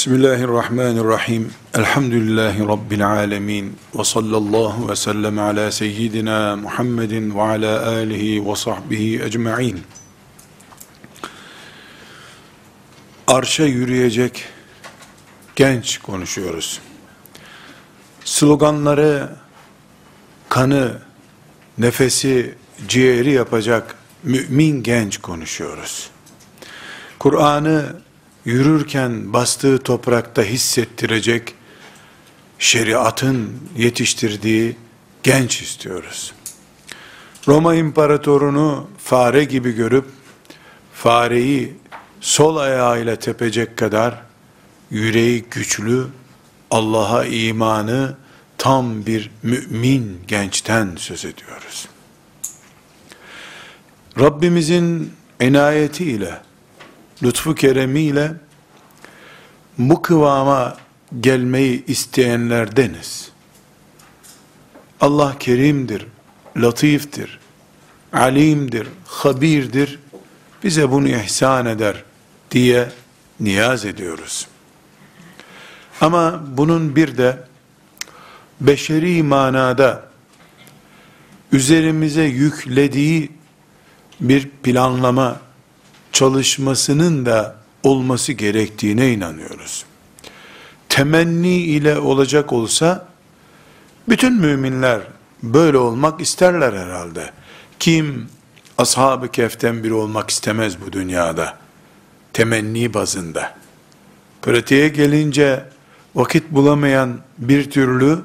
Bismillahirrahmanirrahim. Elhamdülillahi Rabbil alemin. Ve sallallahu ve sellem ala seyyidina Muhammedin ve ala alihi ve sahbihi ecma'in. Arşa yürüyecek genç konuşuyoruz. Sloganları, kanı, nefesi, ciğeri yapacak mümin genç konuşuyoruz. Kur'an'ı yürürken bastığı toprakta hissettirecek şeriatın yetiştirdiği genç istiyoruz. Roma imparatorunu fare gibi görüp fareyi sol ayağıyla tepecek kadar yüreği güçlü, Allah'a imanı tam bir mümin gençten söz ediyoruz. Rabbimizin inayetiyle lütfu keremiyle bu kıvama gelmeyi isteyenlerdeniz. Allah kerimdir, latiftir, alimdir, habirdir, bize bunu ihsan eder diye niyaz ediyoruz. Ama bunun bir de beşeri manada üzerimize yüklediği bir planlama çalışmasının da olması gerektiğine inanıyoruz. Temenni ile olacak olsa bütün müminler böyle olmak isterler herhalde. Kim ashab-ı keften biri olmak istemez bu dünyada. Temenni bazında. Pratiğe gelince vakit bulamayan bir türlü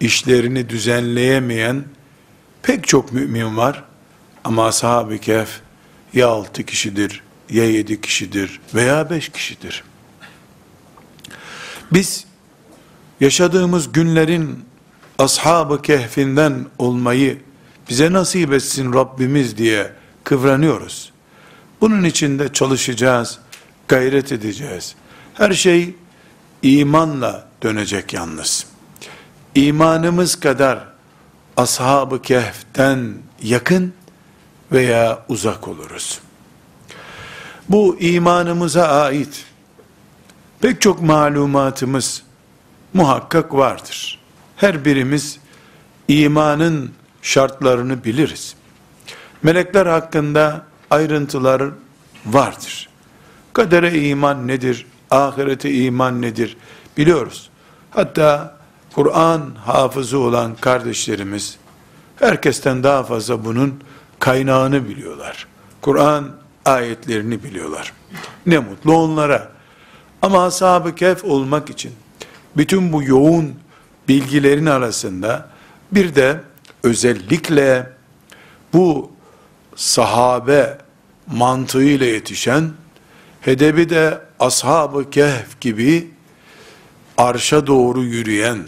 işlerini düzenleyemeyen pek çok mümin var. Ama ashab-ı kehf ya altı kişidir, ya yedi kişidir veya beş kişidir. Biz yaşadığımız günlerin ashab-ı kehfinden olmayı bize nasip etsin Rabbimiz diye kıvranıyoruz. Bunun için de çalışacağız, gayret edeceğiz. Her şey imanla dönecek yalnız. İmanımız kadar ashab-ı kehften yakın veya uzak oluruz. Bu imanımıza ait pek çok malumatımız muhakkak vardır. Her birimiz imanın şartlarını biliriz. Melekler hakkında ayrıntılar vardır. Kadere iman nedir? Ahirete iman nedir? Biliyoruz. Hatta Kur'an hafızı olan kardeşlerimiz herkesten daha fazla bunun kaynağını biliyorlar. Kur'an ayetlerini biliyorlar. Ne mutlu onlara. Ama ashab-ı kehf olmak için bütün bu yoğun bilgilerin arasında bir de özellikle bu sahabe mantığıyla yetişen hedebi de ashab-ı kehf gibi arşa doğru yürüyen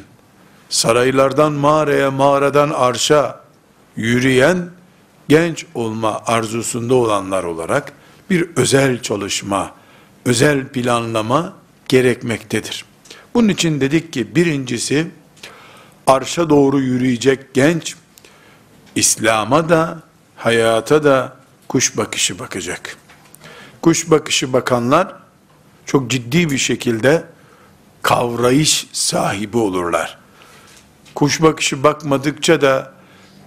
saraylardan mağaraya mağaradan arşa yürüyen genç olma arzusunda olanlar olarak bir özel çalışma, özel planlama gerekmektedir. Bunun için dedik ki birincisi arşa doğru yürüyecek genç İslam'a da hayata da kuş bakışı bakacak. Kuş bakışı bakanlar çok ciddi bir şekilde kavrayış sahibi olurlar. Kuş bakışı bakmadıkça da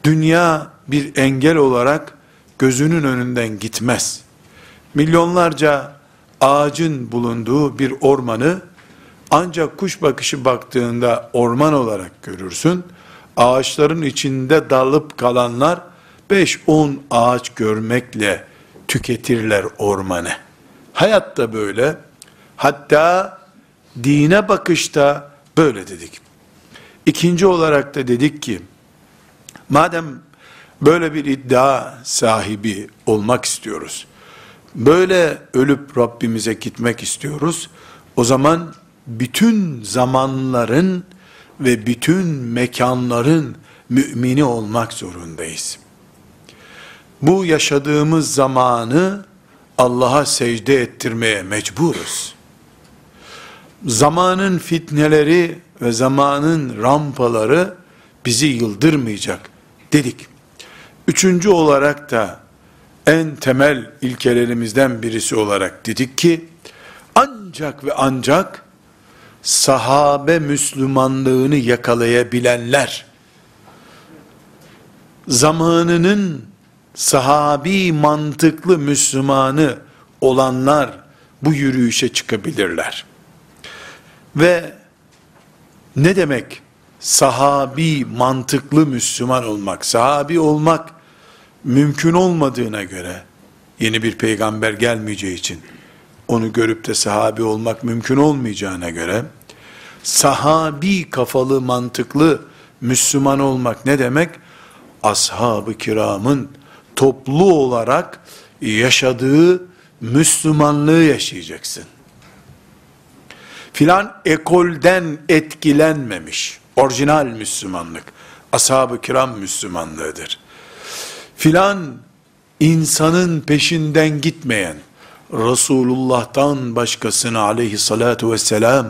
dünya bir engel olarak gözünün önünden gitmez. Milyonlarca ağacın bulunduğu bir ormanı ancak kuş bakışı baktığında orman olarak görürsün. Ağaçların içinde dalıp kalanlar 5-10 ağaç görmekle tüketirler ormanı. Hayat da böyle. Hatta dine bakışta böyle dedik. İkinci olarak da dedik ki, madem böyle bir iddia sahibi olmak istiyoruz, böyle ölüp Rabbimize gitmek istiyoruz, o zaman bütün zamanların ve bütün mekanların mümini olmak zorundayız. Bu yaşadığımız zamanı Allah'a secde ettirmeye mecburuz. Zamanın fitneleri ve zamanın rampaları bizi yıldırmayacak dedik. Üçüncü olarak da en temel ilkelerimizden birisi olarak dedik ki ancak ve ancak sahabe Müslümanlığını yakalayabilenler, zamanının sahabi mantıklı Müslümanı olanlar bu yürüyüşe çıkabilirler. Ve ne demek sahabi mantıklı Müslüman olmak? Sahabi olmak mümkün olmadığına göre yeni bir peygamber gelmeyeceği için onu görüp de sahabi olmak mümkün olmayacağına göre sahabi kafalı mantıklı Müslüman olmak ne demek? Ashab-ı kiramın toplu olarak yaşadığı Müslümanlığı yaşayacaksın. Filan ekolden etkilenmemiş orijinal Müslümanlık ashab-ı kiram Müslümanlığıdır. Filan insanın peşinden gitmeyen Resulullah'tan başkasını aleyhissalatu vesselam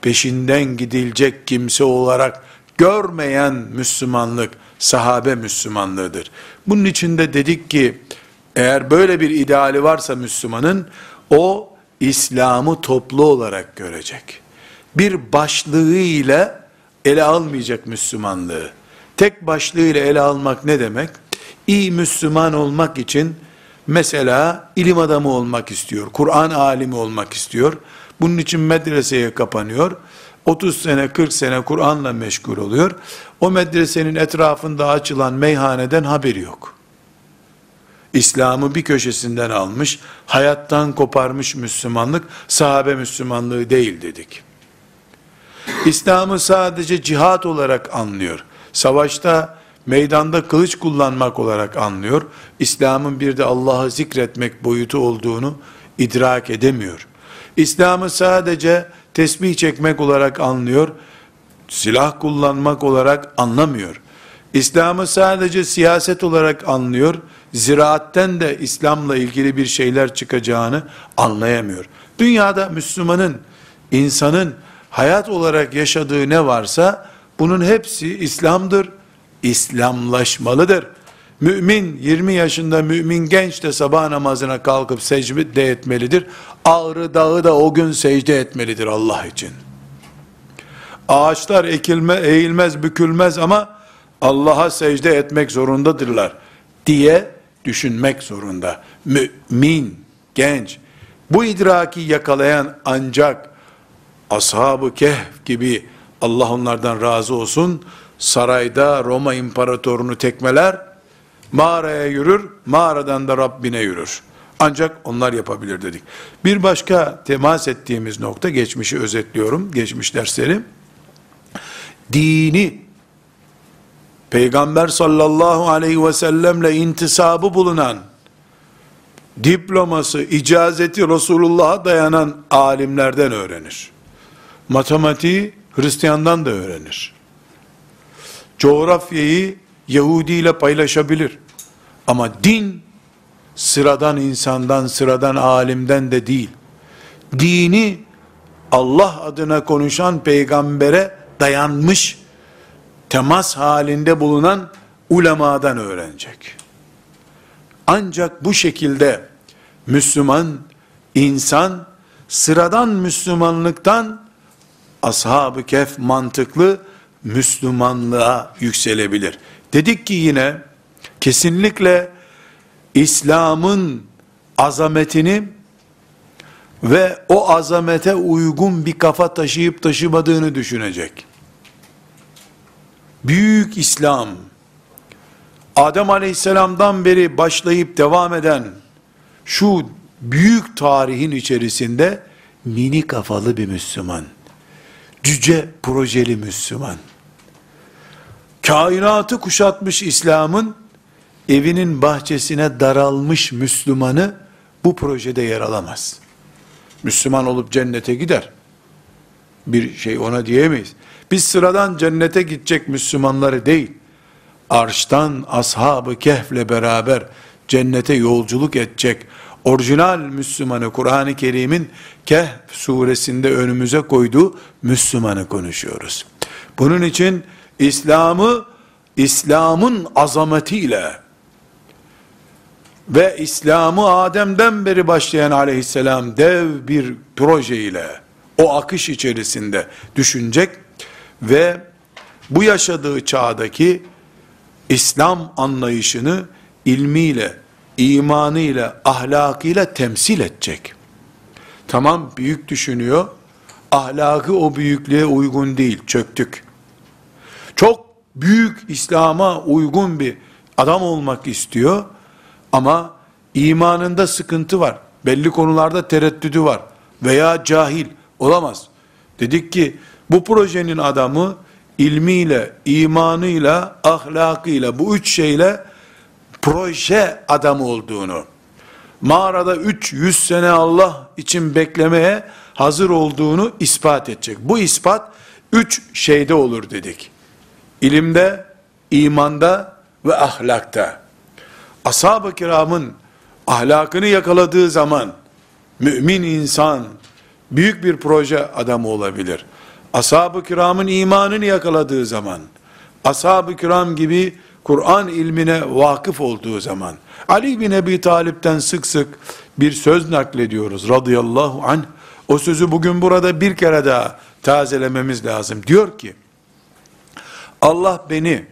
peşinden gidilecek kimse olarak görmeyen Müslümanlık sahabe Müslümanlığıdır. Bunun içinde dedik ki eğer böyle bir ideali varsa Müslümanın o İslam'ı toplu olarak görecek. Bir başlığıyla ele almayacak Müslümanlığı. Tek başlığıyla ele almak ne demek? İyi Müslüman olmak için mesela ilim adamı olmak istiyor, Kur'an alimi olmak istiyor. Bunun için medreseye kapanıyor. 30 sene 40 sene Kur'an'la meşgul oluyor. O medresenin etrafında açılan meyhaneden haberi yok. İslam'ı bir köşesinden almış, hayattan koparmış Müslümanlık, sahabe Müslümanlığı değil dedik. İslam'ı sadece cihat olarak anlıyor. Savaşta, meydanda kılıç kullanmak olarak anlıyor. İslam'ın bir de Allah'ı zikretmek boyutu olduğunu idrak edemiyor. İslam'ı sadece tesbih çekmek olarak anlıyor. Silah kullanmak olarak anlamıyor. İslam'ı sadece siyaset olarak anlıyor. Ziraatten de İslam'la ilgili bir şeyler çıkacağını anlayamıyor. Dünyada Müslümanın, insanın hayat olarak yaşadığı ne varsa bunun hepsi İslam'dır. İslamlaşmalıdır. Mümin 20 yaşında mümin genç de sabah namazına kalkıp secde etmelidir. Ağrı dağı da o gün secde etmelidir Allah için. Ağaçlar ekilme, eğilmez, bükülmez ama Allah'a secde etmek zorundadırlar diye düşünmek zorunda. Mümin, genç, bu idraki yakalayan ancak ashab-ı kehf gibi Allah onlardan razı olsun sarayda Roma imparatorunu tekmeler mağaraya yürür mağaradan da Rabbine yürür ancak onlar yapabilir dedik bir başka temas ettiğimiz nokta geçmişi özetliyorum geçmiş dersleri dini Peygamber sallallahu aleyhi ve sellemle intisabı bulunan diploması, icazeti Resulullah'a dayanan alimlerden öğrenir. Matematiği Hristiyandan da öğrenir. Coğrafyayı Yahudi ile paylaşabilir. Ama din sıradan insandan, sıradan alimden de değil. Dini Allah adına konuşan peygambere dayanmış, temas halinde bulunan ulemadan öğrenecek. Ancak bu şekilde Müslüman, insan, sıradan Müslümanlıktan ashab-ı kehf mantıklı Müslümanlığa yükselebilir. Dedik ki yine kesinlikle İslam'ın azametini ve o azamete uygun bir kafa taşıyıp taşımadığını düşünecek. Büyük İslam, Adem aleyhisselamdan beri başlayıp devam eden şu büyük tarihin içerisinde mini kafalı bir Müslüman cüce projeli Müslüman. Kainatı kuşatmış İslam'ın evinin bahçesine daralmış Müslümanı bu projede yer alamaz. Müslüman olup cennete gider. Bir şey ona diyemeyiz. Biz sıradan cennete gidecek Müslümanları değil, arştan ashab-ı kehfle beraber cennete yolculuk edecek orijinal Müslümanı Kur'an-ı Kerim'in Kehf suresinde önümüze koyduğu Müslümanı konuşuyoruz. Bunun için İslam'ı İslam'ın azametiyle ve İslam'ı Adem'den beri başlayan aleyhisselam dev bir proje ile O akış içerisinde düşünecek ve bu yaşadığı çağdaki İslam anlayışını ilmiyle, imanıyla, ahlakıyla temsil edecek. Tamam büyük düşünüyor, ahlakı o büyüklüğe uygun değil, çöktük. Çok büyük İslam'a uygun bir adam olmak istiyor ama imanında sıkıntı var. Belli konularda tereddüdü var veya cahil olamaz. Dedik ki bu projenin adamı ilmiyle, imanıyla, ahlakıyla bu üç şeyle proje adamı olduğunu, mağarada 300 sene Allah için beklemeye hazır olduğunu ispat edecek. Bu ispat üç şeyde olur dedik. İlimde, imanda ve ahlakta. Ashab-ı kiramın ahlakını yakaladığı zaman mümin insan büyük bir proje adamı olabilir. Ashab-ı kiramın imanını yakaladığı zaman, ashab-ı kiram gibi Kur'an ilmine vakıf olduğu zaman, Ali bin Ebi Talip'ten sık sık bir söz naklediyoruz radıyallahu anh. O sözü bugün burada bir kere daha tazelememiz lazım. Diyor ki, Allah beni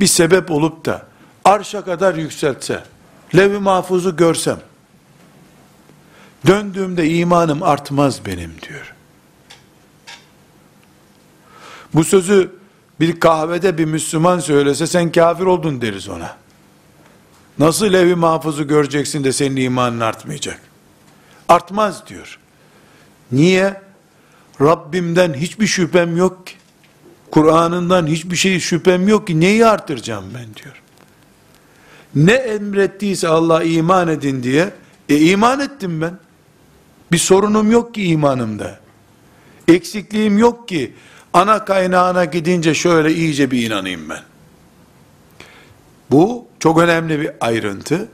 bir sebep olup da arşa kadar yükseltse, levi mahfuzu görsem, döndüğümde imanım artmaz benim diyor. Bu sözü bir kahvede bir Müslüman söylese sen kafir oldun deriz ona. Nasıl levi mahfuzu göreceksin de senin imanın artmayacak? Artmaz diyor. Niye? Rabbimden hiçbir şüphem yok ki. Kur'an'ından hiçbir şey şüphem yok ki. Neyi artıracağım ben diyor. Ne emrettiyse Allah iman edin diye, e iman ettim ben. Bir sorunum yok ki imanımda. Eksikliğim yok ki ana kaynağına gidince şöyle iyice bir inanayım ben. Bu çok önemli bir ayrıntı.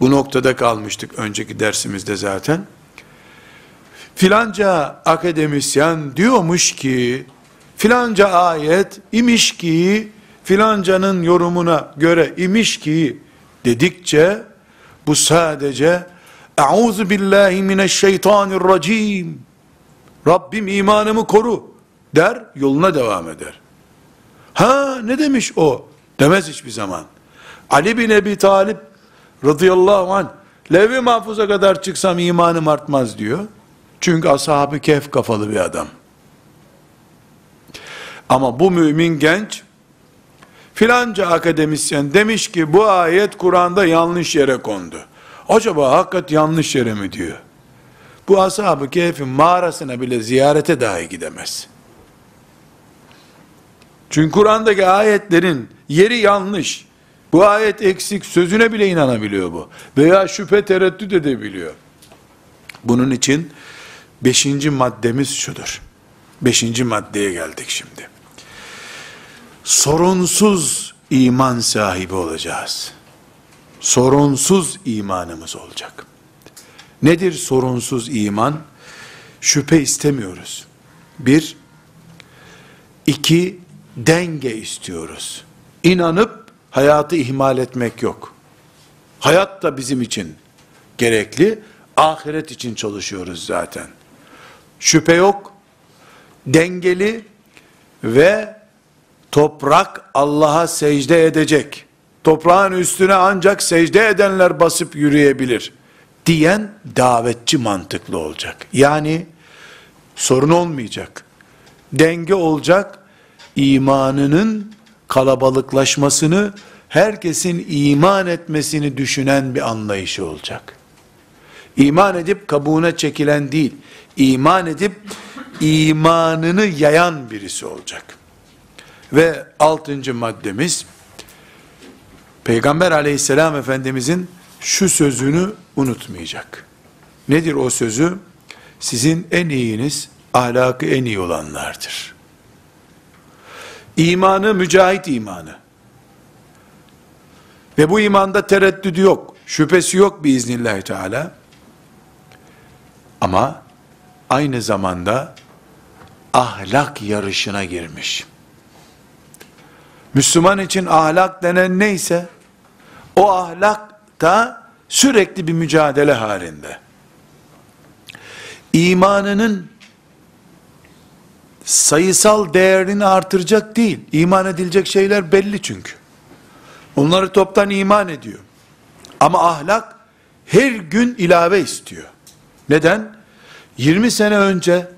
Bu noktada kalmıştık önceki dersimizde zaten. Filanca akademisyen diyormuş ki, filanca ayet imiş ki, filancanın yorumuna göre imiş ki dedikçe, bu sadece Euzu billahi mineşşeytanirracim. Rabbim imanımı koru der, yoluna devam eder. Ha ne demiş o? Demez hiçbir zaman. Ali bin Ebi Talip radıyallahu anh Levi mahfuza kadar çıksam imanım artmaz diyor. Çünkü ashab-ı kehf kafalı bir adam. Ama bu mümin genç filanca akademisyen demiş ki bu ayet Kur'an'da yanlış yere kondu. Acaba hakikat yanlış yere mi diyor? Bu ashab-ı kehfin mağarasına bile ziyarete dahi gidemez. Çünkü Kur'an'daki ayetlerin yeri yanlış. Bu ayet eksik sözüne bile inanabiliyor bu. Veya şüphe tereddüt edebiliyor. Bunun için beşinci maddemiz şudur. Beşinci maddeye geldik şimdi. Sorunsuz iman sahibi olacağız. Sorunsuz imanımız olacak. Nedir sorunsuz iman? Şüphe istemiyoruz. Bir, iki, denge istiyoruz. İnanıp hayatı ihmal etmek yok. Hayat da bizim için gerekli, ahiret için çalışıyoruz zaten. Şüphe yok, dengeli ve toprak Allah'a secde edecek. Toprağın üstüne ancak secde edenler basıp yürüyebilir diyen davetçi mantıklı olacak. Yani sorun olmayacak. Denge olacak. imanının kalabalıklaşmasını, herkesin iman etmesini düşünen bir anlayışı olacak. İman edip kabuğuna çekilen değil, iman edip imanını yayan birisi olacak. Ve altıncı maddemiz, Peygamber aleyhisselam efendimizin şu sözünü unutmayacak. Nedir o sözü? Sizin en iyiniz, ahlakı en iyi olanlardır. İmanı mücahit imanı. Ve bu imanda tereddüdü yok, şüphesi yok biiznillahü teala. Ama aynı zamanda ahlak yarışına girmiş. Müslüman için ahlak denen neyse, o ahlakta sürekli bir mücadele halinde. İmanının sayısal değerini artıracak değil. İman edilecek şeyler belli çünkü. Onları toptan iman ediyor. Ama ahlak her gün ilave istiyor. Neden? 20 sene önce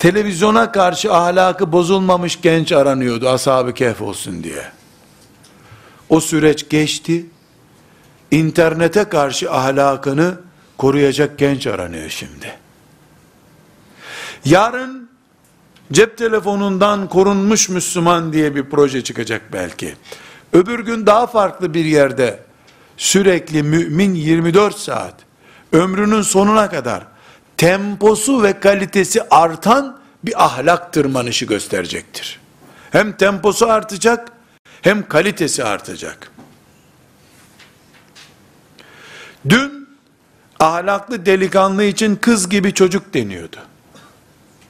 televizyona karşı ahlakı bozulmamış genç aranıyordu ashab-ı kehf olsun diye. O süreç geçti. İnternete karşı ahlakını koruyacak genç aranıyor şimdi. Yarın cep telefonundan korunmuş Müslüman diye bir proje çıkacak belki. Öbür gün daha farklı bir yerde sürekli mümin 24 saat ömrünün sonuna kadar temposu ve kalitesi artan bir ahlak tırmanışı gösterecektir. Hem temposu artacak hem kalitesi artacak. Dün ahlaklı delikanlı için kız gibi çocuk deniyordu.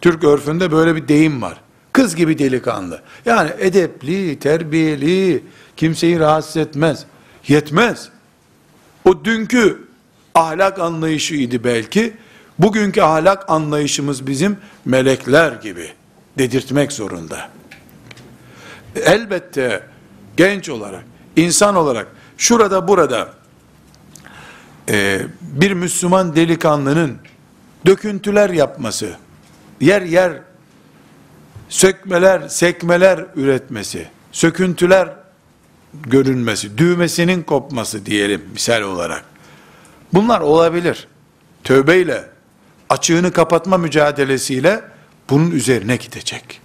Türk örfünde böyle bir deyim var. Kız gibi delikanlı. Yani edepli, terbiyeli, kimseyi rahatsız etmez. Yetmez. O dünkü ahlak anlayışıydı belki. Bugünkü ahlak anlayışımız bizim melekler gibi dedirtmek zorunda. Elbette genç olarak, insan olarak şurada burada e, bir Müslüman delikanlının döküntüler yapması, yer yer sökmeler, sekmeler üretmesi, söküntüler görünmesi, düğmesinin kopması diyelim misal olarak. Bunlar olabilir. Tövbeyle, açığını kapatma mücadelesiyle bunun üzerine gidecek.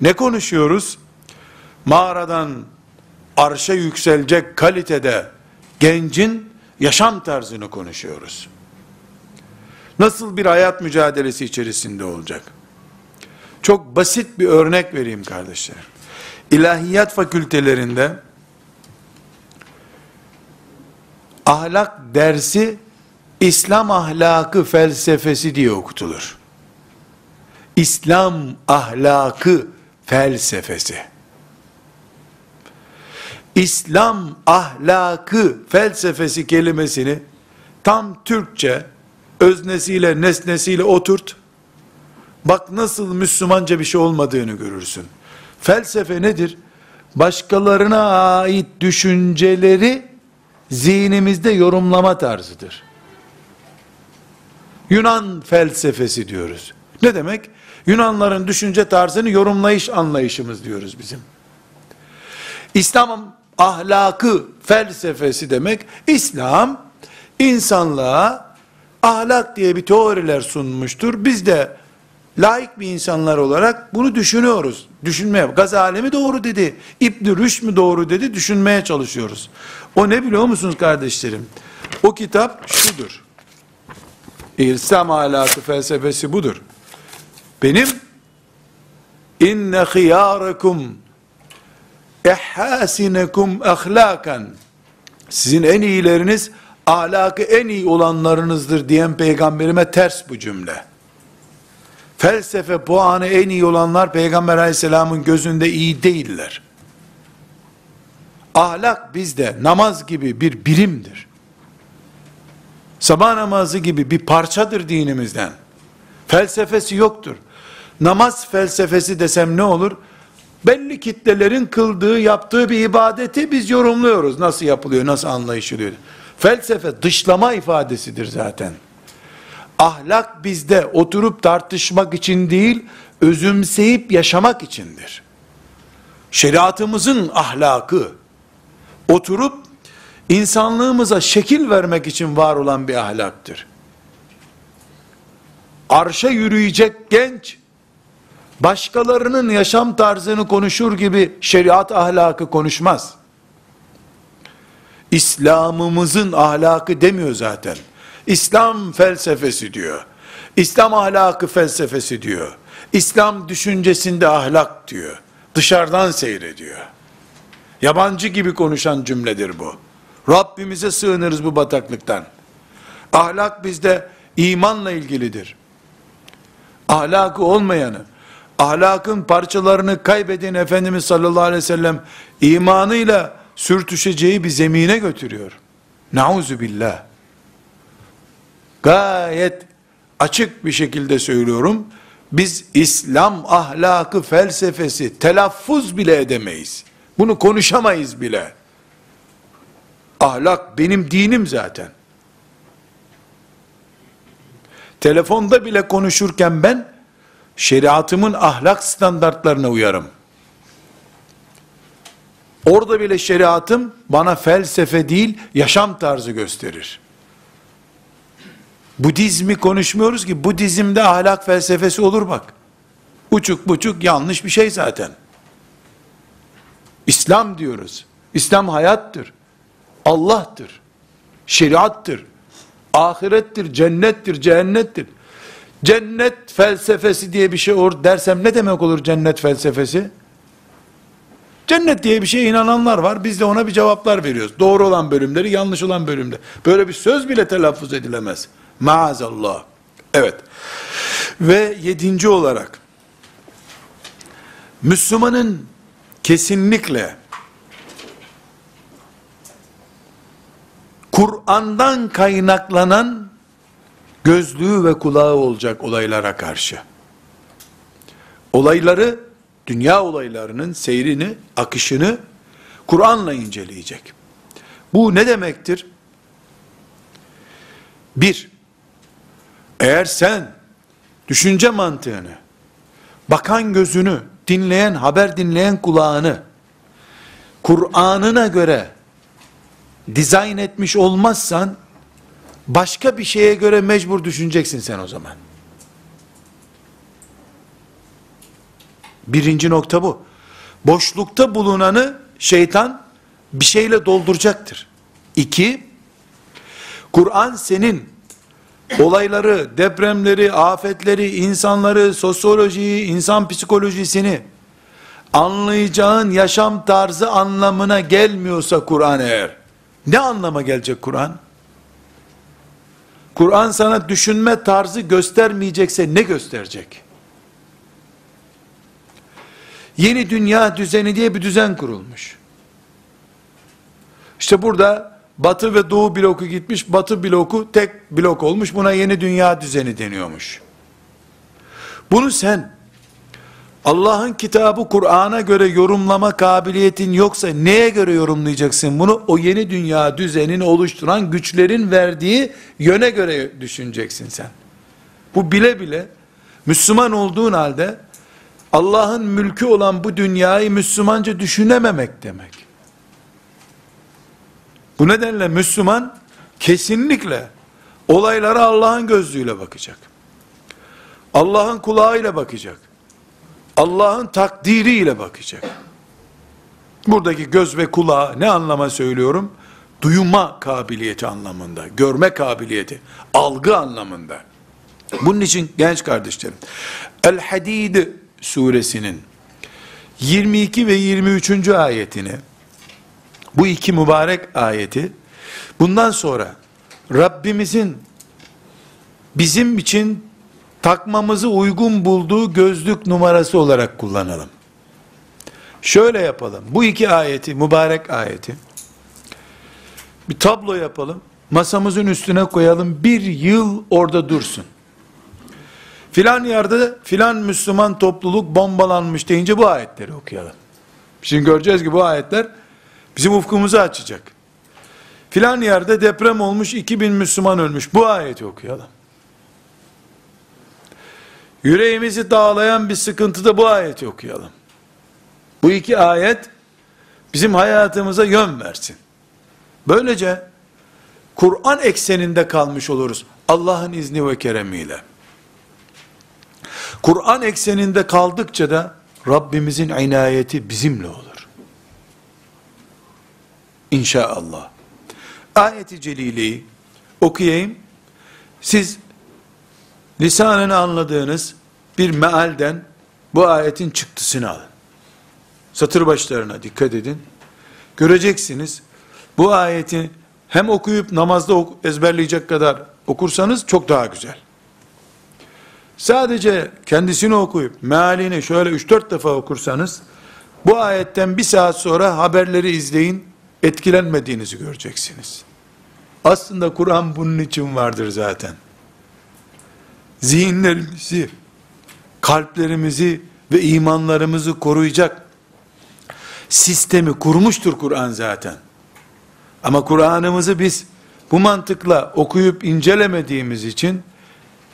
Ne konuşuyoruz? Mağaradan arşa yükselecek kalitede gencin yaşam tarzını konuşuyoruz. Nasıl bir hayat mücadelesi içerisinde olacak? Çok basit bir örnek vereyim kardeşler. İlahiyat fakültelerinde ahlak dersi İslam ahlakı felsefesi diye okutulur. İslam ahlakı felsefesi. İslam ahlakı felsefesi kelimesini tam Türkçe öznesiyle nesnesiyle oturt. Bak nasıl Müslümanca bir şey olmadığını görürsün. Felsefe nedir? Başkalarına ait düşünceleri zihnimizde yorumlama tarzıdır. Yunan felsefesi diyoruz. Ne demek? Yunanların düşünce tarzını yorumlayış anlayışımız diyoruz bizim. İslam ahlakı felsefesi demek, İslam insanlığa ahlak diye bir teoriler sunmuştur. Biz de laik bir insanlar olarak bunu düşünüyoruz. Düşünmeye, Gazali mi doğru dedi, İbn Rüşd mü doğru dedi, düşünmeye çalışıyoruz. O ne biliyor musunuz kardeşlerim? O kitap şudur. İslam ahlakı felsefesi budur. Benim inne hıyarakum ehhasinekum ahlakan sizin en iyileriniz ahlakı en iyi olanlarınızdır diyen peygamberime ters bu cümle. Felsefe puanı en iyi olanlar peygamber aleyhisselamın gözünde iyi değiller. Ahlak bizde namaz gibi bir birimdir. Sabah namazı gibi bir parçadır dinimizden. Felsefesi yoktur. Namaz felsefesi desem ne olur? Belli kitlelerin kıldığı, yaptığı bir ibadeti biz yorumluyoruz. Nasıl yapılıyor, nasıl anlayışılıyor. Felsefe dışlama ifadesidir zaten. Ahlak bizde oturup tartışmak için değil, özümseyip yaşamak içindir. Şeriatımızın ahlakı, oturup insanlığımıza şekil vermek için var olan bir ahlaktır. Arşa yürüyecek genç, başkalarının yaşam tarzını konuşur gibi şeriat ahlakı konuşmaz. İslam'ımızın ahlakı demiyor zaten. İslam felsefesi diyor. İslam ahlakı felsefesi diyor. İslam düşüncesinde ahlak diyor. Dışarıdan seyrediyor. Yabancı gibi konuşan cümledir bu. Rabbimize sığınırız bu bataklıktan. Ahlak bizde imanla ilgilidir. Ahlakı olmayanı, ahlakın parçalarını kaybeden Efendimiz sallallahu aleyhi ve sellem imanıyla sürtüşeceği bir zemine götürüyor. Nauzu billah. Gayet açık bir şekilde söylüyorum. Biz İslam ahlakı felsefesi telaffuz bile edemeyiz. Bunu konuşamayız bile. Ahlak benim dinim zaten. Telefonda bile konuşurken ben şeriatımın ahlak standartlarına uyarım. Orada bile şeriatım bana felsefe değil, yaşam tarzı gösterir. Budizmi konuşmuyoruz ki, Budizmde ahlak felsefesi olur bak. Uçuk buçuk yanlış bir şey zaten. İslam diyoruz. İslam hayattır. Allah'tır. Şeriattır. Ahirettir, cennettir, cehennettir. Cennet felsefesi diye bir şey or dersem ne demek olur cennet felsefesi? Cennet diye bir şeye inananlar var. Biz de ona bir cevaplar veriyoruz. Doğru olan bölümleri, yanlış olan bölümde. Böyle bir söz bile telaffuz edilemez. Maazallah. Evet. Ve yedinci olarak Müslümanın kesinlikle Kur'an'dan kaynaklanan gözlüğü ve kulağı olacak olaylara karşı. Olayları, dünya olaylarının seyrini, akışını Kur'an'la inceleyecek. Bu ne demektir? Bir, eğer sen düşünce mantığını, bakan gözünü, dinleyen, haber dinleyen kulağını, Kur'an'ına göre dizayn etmiş olmazsan, başka bir şeye göre mecbur düşüneceksin sen o zaman. Birinci nokta bu. Boşlukta bulunanı şeytan bir şeyle dolduracaktır. İki, Kur'an senin olayları, depremleri, afetleri, insanları, sosyolojiyi, insan psikolojisini anlayacağın yaşam tarzı anlamına gelmiyorsa Kur'an eğer, ne anlama gelecek Kur'an? Kur'an sana düşünme tarzı göstermeyecekse ne gösterecek? Yeni dünya düzeni diye bir düzen kurulmuş. İşte burada batı ve doğu bloku gitmiş, batı bloku tek blok olmuş, buna yeni dünya düzeni deniyormuş. Bunu sen, Allah'ın kitabı Kur'an'a göre yorumlama kabiliyetin yoksa neye göre yorumlayacaksın bunu? O yeni dünya düzenini oluşturan güçlerin verdiği yöne göre düşüneceksin sen. Bu bile bile Müslüman olduğun halde Allah'ın mülkü olan bu dünyayı Müslümanca düşünememek demek. Bu nedenle Müslüman kesinlikle olaylara Allah'ın gözlüğüyle bakacak. Allah'ın kulağıyla bakacak. Allah'ın takdiriyle bakacak. Buradaki göz ve kulağı ne anlama söylüyorum? Duyma kabiliyeti anlamında, görme kabiliyeti, algı anlamında. Bunun için genç kardeşlerim, El-Hadid suresinin 22 ve 23. ayetini, bu iki mübarek ayeti, bundan sonra Rabbimizin bizim için takmamızı uygun bulduğu gözlük numarası olarak kullanalım. Şöyle yapalım. Bu iki ayeti, mübarek ayeti, bir tablo yapalım. Masamızın üstüne koyalım. Bir yıl orada dursun. Filan yerde filan Müslüman topluluk bombalanmış deyince bu ayetleri okuyalım. Şimdi göreceğiz ki bu ayetler bizim ufkumuzu açacak. Filan yerde deprem olmuş 2000 Müslüman ölmüş. Bu ayeti okuyalım. Yüreğimizi dağlayan bir sıkıntıda bu ayeti okuyalım. Bu iki ayet bizim hayatımıza yön versin. Böylece Kur'an ekseninde kalmış oluruz. Allah'ın izni ve keremiyle. Kur'an ekseninde kaldıkça da Rabbimizin inayeti bizimle olur. İnşallah. Ayeti celileyi okuyayım. Siz lisanını anladığınız bir mealden bu ayetin çıktısını alın. Satır başlarına dikkat edin. Göreceksiniz bu ayeti hem okuyup namazda ezberleyecek kadar okursanız çok daha güzel. Sadece kendisini okuyup mealini şöyle 3-4 defa okursanız bu ayetten bir saat sonra haberleri izleyin etkilenmediğinizi göreceksiniz. Aslında Kur'an bunun için vardır zaten zihinlerimizi kalplerimizi ve imanlarımızı koruyacak sistemi kurmuştur Kur'an zaten. Ama Kur'an'ımızı biz bu mantıkla okuyup incelemediğimiz için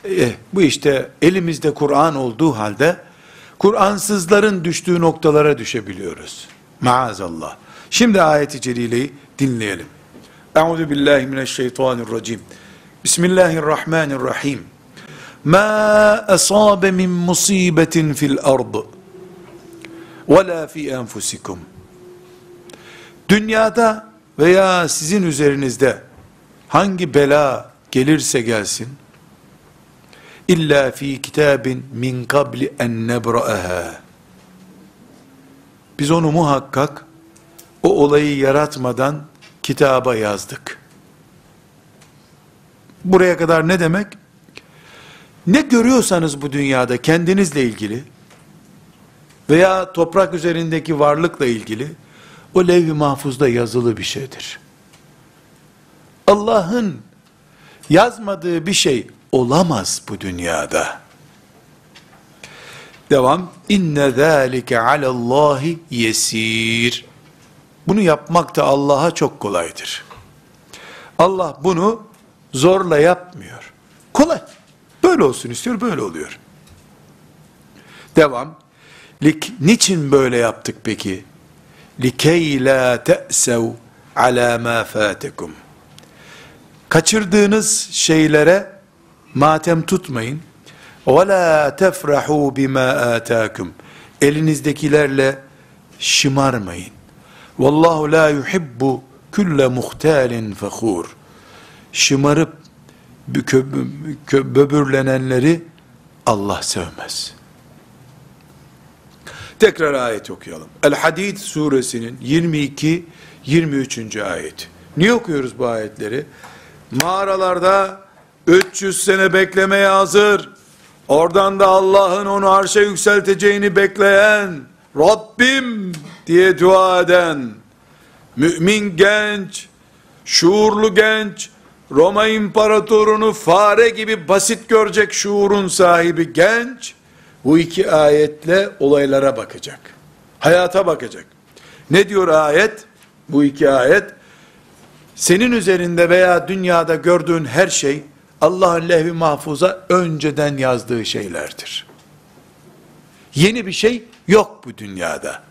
eh, bu işte elimizde Kur'an olduğu halde Kur'ansızların düştüğü noktalara düşebiliyoruz. Maazallah. Şimdi ayet-i celileyi dinleyelim. Euzu billahi mineşşeytanirracim. Bismillahirrahmanirrahim. Ma asabe min musibetin fil ard ve la fi enfusikum. Dünyada veya sizin üzerinizde hangi bela gelirse gelsin illa fi kitabin min qabli en nebra'aha biz onu muhakkak o olayı yaratmadan kitaba yazdık. Buraya kadar ne demek? Ne görüyorsanız bu dünyada kendinizle ilgili veya toprak üzerindeki varlıkla ilgili o levh-i mahfuzda yazılı bir şeydir. Allah'ın yazmadığı bir şey olamaz bu dünyada. Devam. İnne zâlike alallahi yesir. Bunu yapmak da Allah'a çok kolaydır. Allah bunu zorla yapmıyor. Kolay. Böyle olsun istiyor, böyle oluyor. Devam. Lik, niçin böyle yaptık peki? Likey la te'sev ala ma fatekum. Kaçırdığınız şeylere matem tutmayın. Ve la tefrahu bima atakum. Elinizdekilerle şımarmayın. Vallahu la yuhibbu külle muhtalin fakhur. Şımarıp böbürlenenleri Allah sevmez. Tekrar ayet okuyalım. El-Hadid suresinin 22 23. ayet. Niye okuyoruz bu ayetleri? Mağaralarda 300 sene beklemeye hazır. Oradan da Allah'ın onu arşa yükselteceğini bekleyen Rabbim diye dua eden mümin genç, şuurlu genç, Roma imparatorunu fare gibi basit görecek şuurun sahibi genç, bu iki ayetle olaylara bakacak. Hayata bakacak. Ne diyor ayet? Bu iki ayet, senin üzerinde veya dünyada gördüğün her şey, Allah'ın lehvi mahfuza önceden yazdığı şeylerdir. Yeni bir şey yok bu dünyada.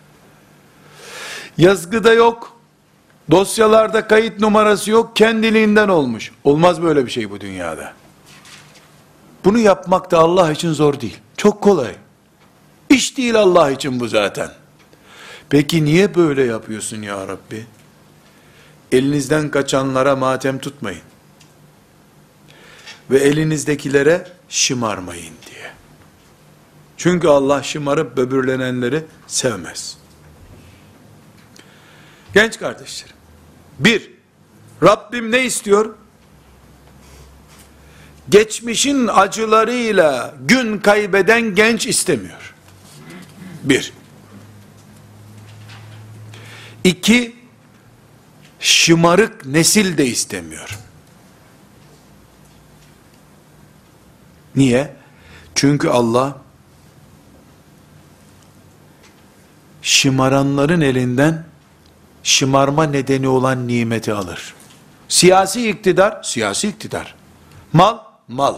Yazgıda yok, dosyalarda kayıt numarası yok, kendiliğinden olmuş. Olmaz böyle bir şey bu dünyada. Bunu yapmak da Allah için zor değil. Çok kolay. İş değil Allah için bu zaten. Peki niye böyle yapıyorsun ya Rabbi? Elinizden kaçanlara matem tutmayın. Ve elinizdekilere şımarmayın diye. Çünkü Allah şımarıp böbürlenenleri sevmez. Genç kardeşlerim, bir, Rabbim ne istiyor? Geçmişin acılarıyla gün kaybeden genç istemiyor. Bir. İki, şımarık nesil de istemiyor. Niye? Çünkü Allah şımaranların elinden şımarma nedeni olan nimeti alır. Siyasi iktidar, siyasi iktidar. Mal, mal.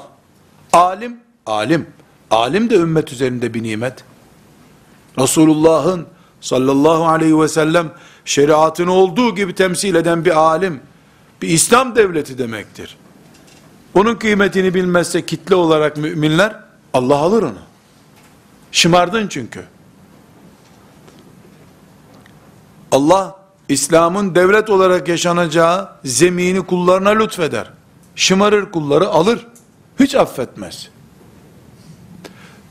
Alim, alim. Alim de ümmet üzerinde bir nimet. Resulullah'ın sallallahu aleyhi ve sellem şeriatını olduğu gibi temsil eden bir alim, bir İslam devleti demektir. Onun kıymetini bilmezse kitle olarak müminler, Allah alır onu. Şımardın çünkü. Allah, İslam'ın devlet olarak yaşanacağı zemini kullarına lütfeder. Şımarır kulları alır. Hiç affetmez.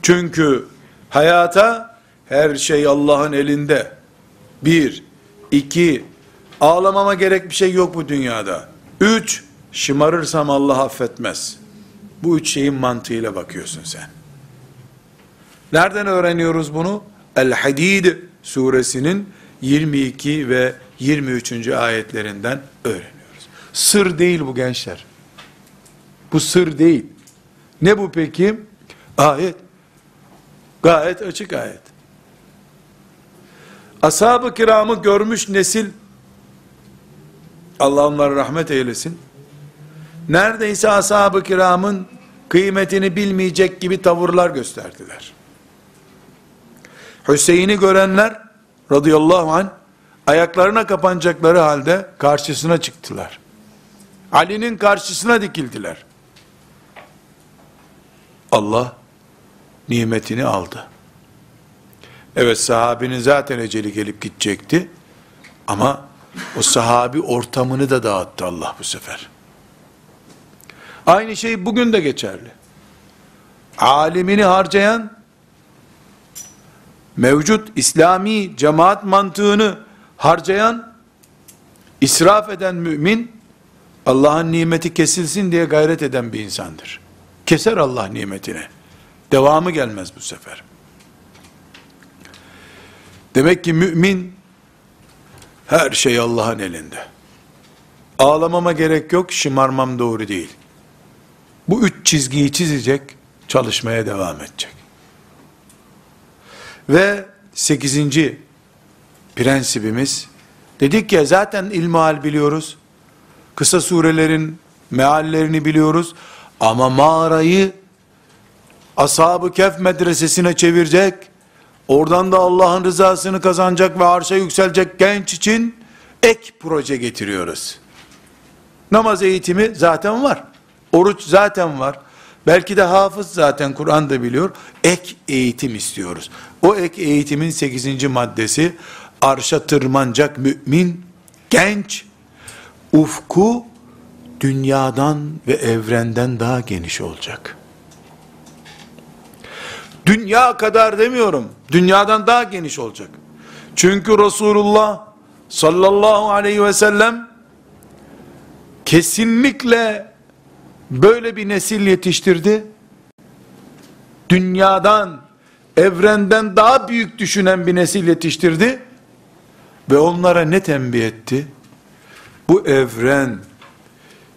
Çünkü hayata her şey Allah'ın elinde. Bir, iki, ağlamama gerek bir şey yok bu dünyada. Üç, şımarırsam Allah affetmez. Bu üç şeyin mantığıyla bakıyorsun sen. Nereden öğreniyoruz bunu? El-Hadid suresinin 22 ve 23. ayetlerinden öğreniyoruz. Sır değil bu gençler. Bu sır değil. Ne bu peki? Ayet. Gayet açık ayet. Ashab-ı kiramı görmüş nesil, Allah onlara rahmet eylesin, neredeyse ashab-ı kiramın kıymetini bilmeyecek gibi tavırlar gösterdiler. Hüseyin'i görenler, radıyallahu anh, ayaklarına kapanacakları halde karşısına çıktılar. Ali'nin karşısına dikildiler. Allah nimetini aldı. Evet sahabinin zaten eceli gelip gidecekti. Ama o sahabi ortamını da dağıttı Allah bu sefer. Aynı şey bugün de geçerli. Alimini harcayan, mevcut İslami cemaat mantığını harcayan, israf eden mümin, Allah'ın nimeti kesilsin diye gayret eden bir insandır. Keser Allah nimetine. Devamı gelmez bu sefer. Demek ki mümin her şey Allah'ın elinde. Ağlamama gerek yok, şımarmam doğru değil. Bu üç çizgiyi çizecek, çalışmaya devam edecek. Ve sekizinci prensibimiz, dedik ya zaten ilmihal biliyoruz, kısa surelerin meallerini biliyoruz, ama mağarayı ashab-ı kef medresesine çevirecek, oradan da Allah'ın rızasını kazanacak ve arşa yükselecek genç için ek proje getiriyoruz. Namaz eğitimi zaten var. Oruç zaten var. Belki de hafız zaten Kur'an da biliyor. Ek eğitim istiyoruz. O ek eğitimin 8. maddesi arşa tırmanacak mümin, genç, ufku dünyadan ve evrenden daha geniş olacak. Dünya kadar demiyorum. Dünyadan daha geniş olacak. Çünkü Resulullah sallallahu aleyhi ve sellem kesinlikle böyle bir nesil yetiştirdi. Dünyadan, evrenden daha büyük düşünen bir nesil yetiştirdi. Ve onlara ne tembih etti? Bu evren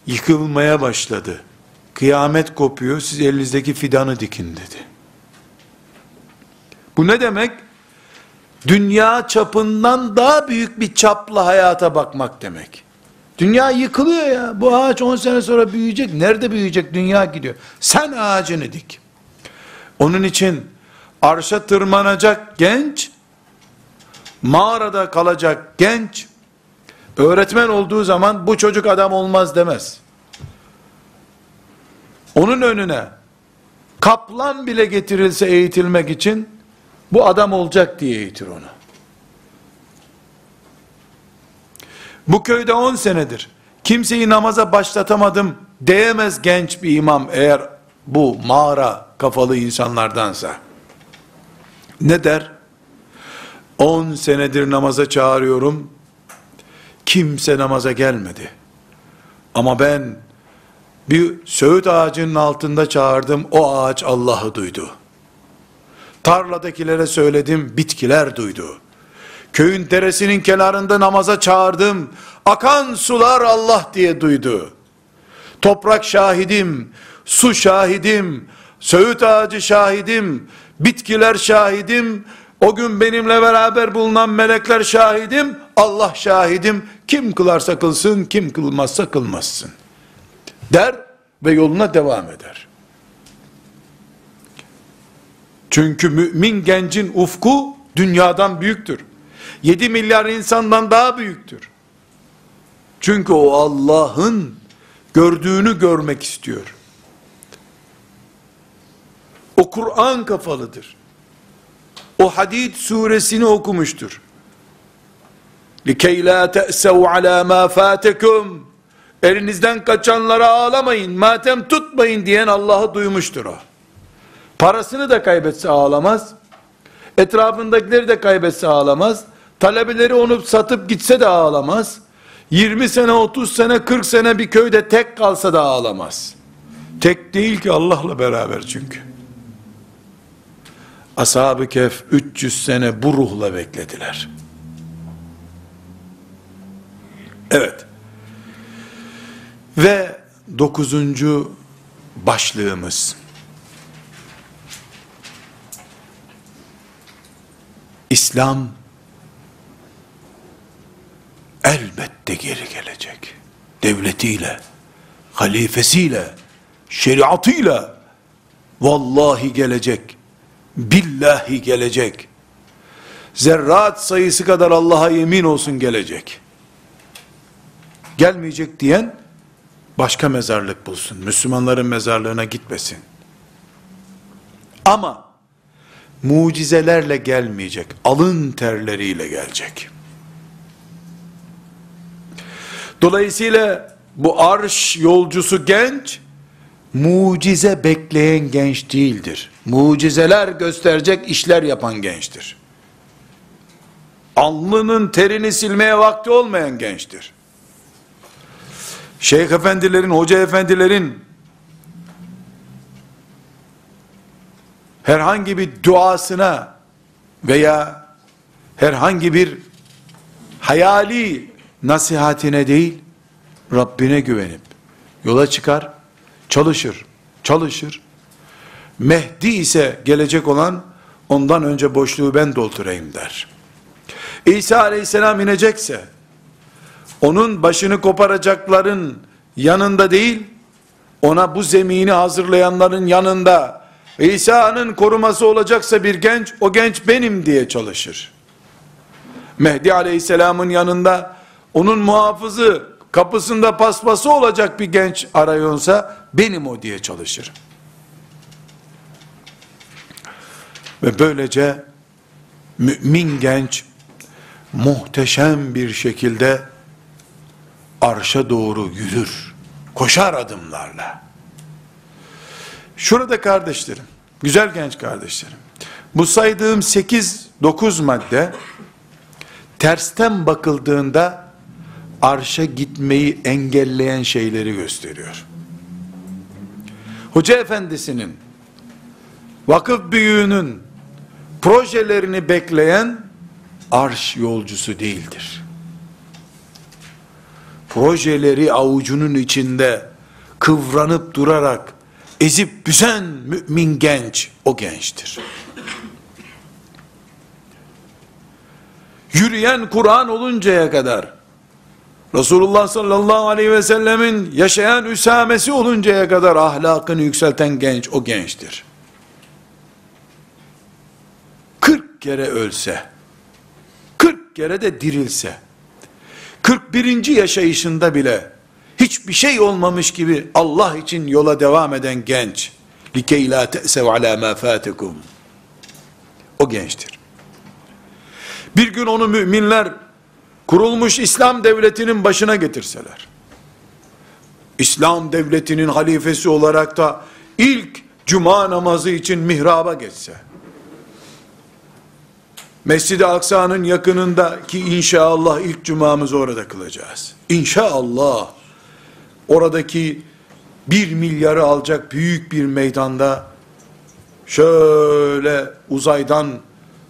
yıkılmaya başladı. Kıyamet kopuyor, siz elinizdeki fidanı dikin dedi. Bu ne demek? Dünya çapından daha büyük bir çapla hayata bakmak demek. Dünya yıkılıyor ya. Bu ağaç 10 sene sonra büyüyecek. Nerede büyüyecek? Dünya gidiyor. Sen ağacını dik. Onun için arşa tırmanacak genç, mağarada kalacak genç, öğretmen olduğu zaman bu çocuk adam olmaz demez. Onun önüne kaplan bile getirilse eğitilmek için bu adam olacak diye eğitir onu. Bu köyde 10 senedir kimseyi namaza başlatamadım diyemez genç bir imam eğer bu mağara kafalı insanlardansa. Ne der? 10 senedir namaza çağırıyorum. Kimse namaza gelmedi. Ama ben bir söğüt ağacının altında çağırdım. O ağaç Allah'ı duydu. Tarladakilere söyledim, bitkiler duydu. Köyün deresinin kenarında namaza çağırdım. Akan sular Allah diye duydu. Toprak şahidim, su şahidim, söğüt ağacı şahidim, bitkiler şahidim, o gün benimle beraber bulunan melekler şahidim, Allah şahidim, kim kılarsa kılsın, kim kılmazsa kılmazsın. Der ve yoluna devam eder. Çünkü mümin gencin ufku dünyadan büyüktür. 7 milyar insandan daha büyüktür. Çünkü o Allah'ın gördüğünü görmek istiyor. O Kur'an kafalıdır O Hadid suresini okumuştur. لِكَيْ لَا تَأْسَوْا عَلَى مَا فَاتَكُمْ Elinizden kaçanlara ağlamayın, matem tutmayın diyen Allah'ı duymuştur o. Parasını da kaybetse ağlamaz. Etrafındakileri de kaybetse ağlamaz. Talebeleri onu satıp gitse de ağlamaz. 20 sene, 30 sene, 40 sene bir köyde tek kalsa da ağlamaz. Tek değil ki Allah'la beraber çünkü. Ashab-ı Kehf 300 sene bu ruhla beklediler. Evet. Ve dokuzuncu başlığımız İslam elbette geri gelecek. Devletiyle, halifesiyle, şeriatıyla vallahi gelecek. Billahi gelecek. Zerrat sayısı kadar Allah'a yemin olsun gelecek. Gelmeyecek diyen başka mezarlık bulsun. Müslümanların mezarlığına gitmesin. Ama mucizelerle gelmeyecek. Alın terleriyle gelecek. Dolayısıyla bu arş yolcusu genç, mucize bekleyen genç değildir. Mucizeler gösterecek işler yapan gençtir. Alnının terini silmeye vakti olmayan gençtir. Şeyh efendilerin, hoca efendilerin herhangi bir duasına veya herhangi bir hayali nasihatine değil, Rabbine güvenip yola çıkar, çalışır, çalışır. Mehdi ise gelecek olan ondan önce boşluğu ben doldurayım der. İsa aleyhisselam inecekse onun başını koparacakların yanında değil, ona bu zemini hazırlayanların yanında İsa'nın koruması olacaksa bir genç, o genç benim diye çalışır. Mehdi aleyhisselamın yanında onun muhafızı, kapısında paspası olacak bir genç arayonsa benim o diye çalışır. Ve böylece mümin genç muhteşem bir şekilde arşa doğru yürür. Koşar adımlarla. Şurada kardeşlerim, güzel genç kardeşlerim. Bu saydığım 8-9 madde tersten bakıldığında arşa gitmeyi engelleyen şeyleri gösteriyor. Hoca efendisinin vakıf büyüğünün projelerini bekleyen arş yolcusu değildir. Projeleri avucunun içinde kıvranıp durarak ezip büzen mümin genç o gençtir. Yürüyen Kur'an oluncaya kadar Resulullah sallallahu aleyhi ve sellemin yaşayan üsamesi oluncaya kadar ahlakını yükselten genç o gençtir. 40 kere ölse 40 kere de dirilse 41. yaşayışında bile hiçbir şey olmamış gibi Allah için yola devam eden genç likey la te'sev ala ma fatikum o gençtir. Bir gün onu müminler kurulmuş İslam devletinin başına getirseler, İslam devletinin halifesi olarak da ilk cuma namazı için mihraba geçse, Mescid-i Aksa'nın yakınında ki inşallah ilk cumamızı orada kılacağız. İnşallah oradaki bir milyarı alacak büyük bir meydanda şöyle uzaydan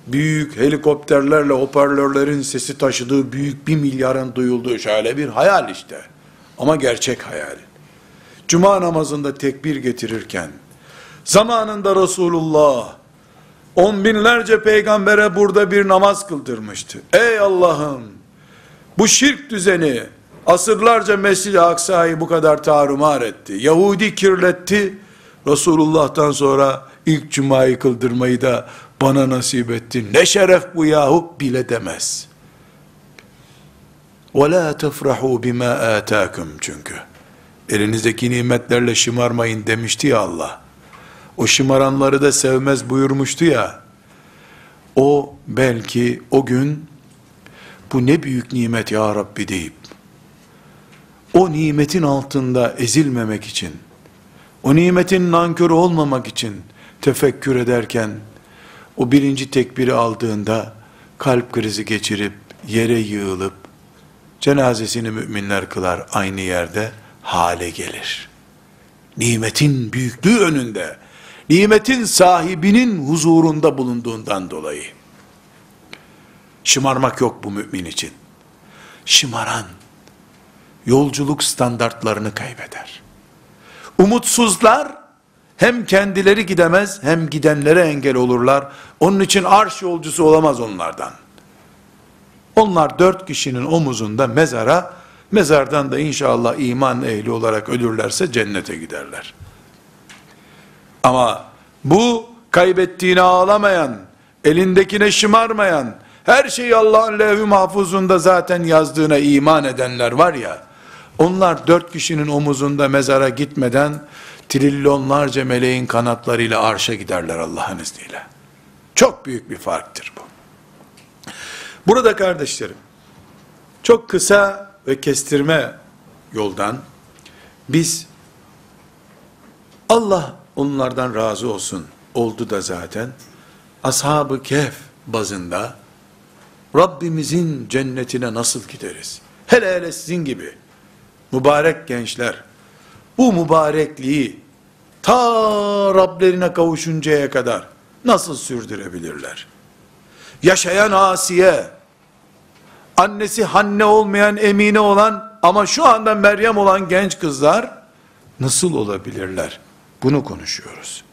büyük helikopterlerle hoparlörlerin sesi taşıdığı büyük bir milyarın duyulduğu şöyle bir hayal işte. Ama gerçek hayal. Cuma namazında tekbir getirirken, zamanında Resulullah, on binlerce peygambere burada bir namaz kıldırmıştı. Ey Allah'ım, bu şirk düzeni, asırlarca Mescid-i Aksa'yı bu kadar tarumar etti. Yahudi kirletti, Resulullah'tan sonra ilk cumayı kıldırmayı da bana nasip ettin. Ne şeref bu yahu bile demez. وَلَا تَفْرَحُوا بِمَا آتَاكُمْ çünkü. Elinizdeki nimetlerle şımarmayın demişti ya Allah. O şımaranları da sevmez buyurmuştu ya. O belki o gün bu ne büyük nimet ya Rabbi deyip o nimetin altında ezilmemek için o nimetin nankörü olmamak için tefekkür ederken o birinci tekbiri aldığında kalp krizi geçirip yere yığılıp cenazesini müminler kılar aynı yerde hale gelir. Nimetin büyüklüğü önünde, nimetin sahibinin huzurunda bulunduğundan dolayı. Şımarmak yok bu mümin için. Şımaran, yolculuk standartlarını kaybeder. Umutsuzlar, Hem kendileri gidemez hem gidenlere engel olurlar. Onun için arş yolcusu olamaz onlardan. Onlar dört kişinin omuzunda mezara, mezardan da inşallah iman ehli olarak ölürlerse cennete giderler. Ama bu kaybettiğine ağlamayan, elindekine şımarmayan, her şeyi Allah'ın levh-i mahfuzunda zaten yazdığına iman edenler var ya, onlar dört kişinin omuzunda mezara gitmeden, trilyonlarca meleğin kanatlarıyla arşa giderler Allah'ın izniyle. Çok büyük bir farktır bu. Burada kardeşlerim, çok kısa ve kestirme yoldan, biz, Allah onlardan razı olsun, oldu da zaten, ashab-ı kehf bazında, Rabbimizin cennetine nasıl gideriz? Hele hele sizin gibi, mübarek gençler, bu mübarekliği, ta Rablerine kavuşuncaya kadar, nasıl sürdürebilirler? Yaşayan Asiye, annesi Hanne olmayan Emine olan ama şu anda Meryem olan genç kızlar nasıl olabilirler? Bunu konuşuyoruz.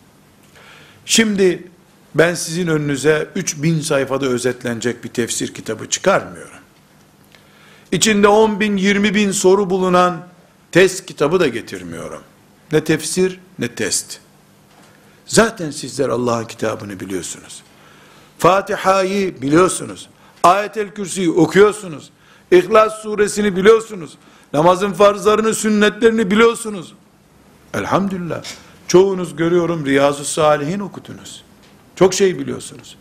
Şimdi ben sizin önünüze 3000 sayfada özetlenecek bir tefsir kitabı çıkarmıyorum. İçinde 10 bin, 20 bin soru bulunan test kitabı da getirmiyorum. Ne tefsir ne test. Zaten sizler Allah'ın kitabını biliyorsunuz. Fatiha'yı biliyorsunuz. Ayet-el Kürsi'yi okuyorsunuz. İhlas suresini biliyorsunuz. Namazın farzlarını, sünnetlerini biliyorsunuz. Elhamdülillah. Çoğunuz görüyorum Riyazu Salihin okudunuz. Çok şey biliyorsunuz.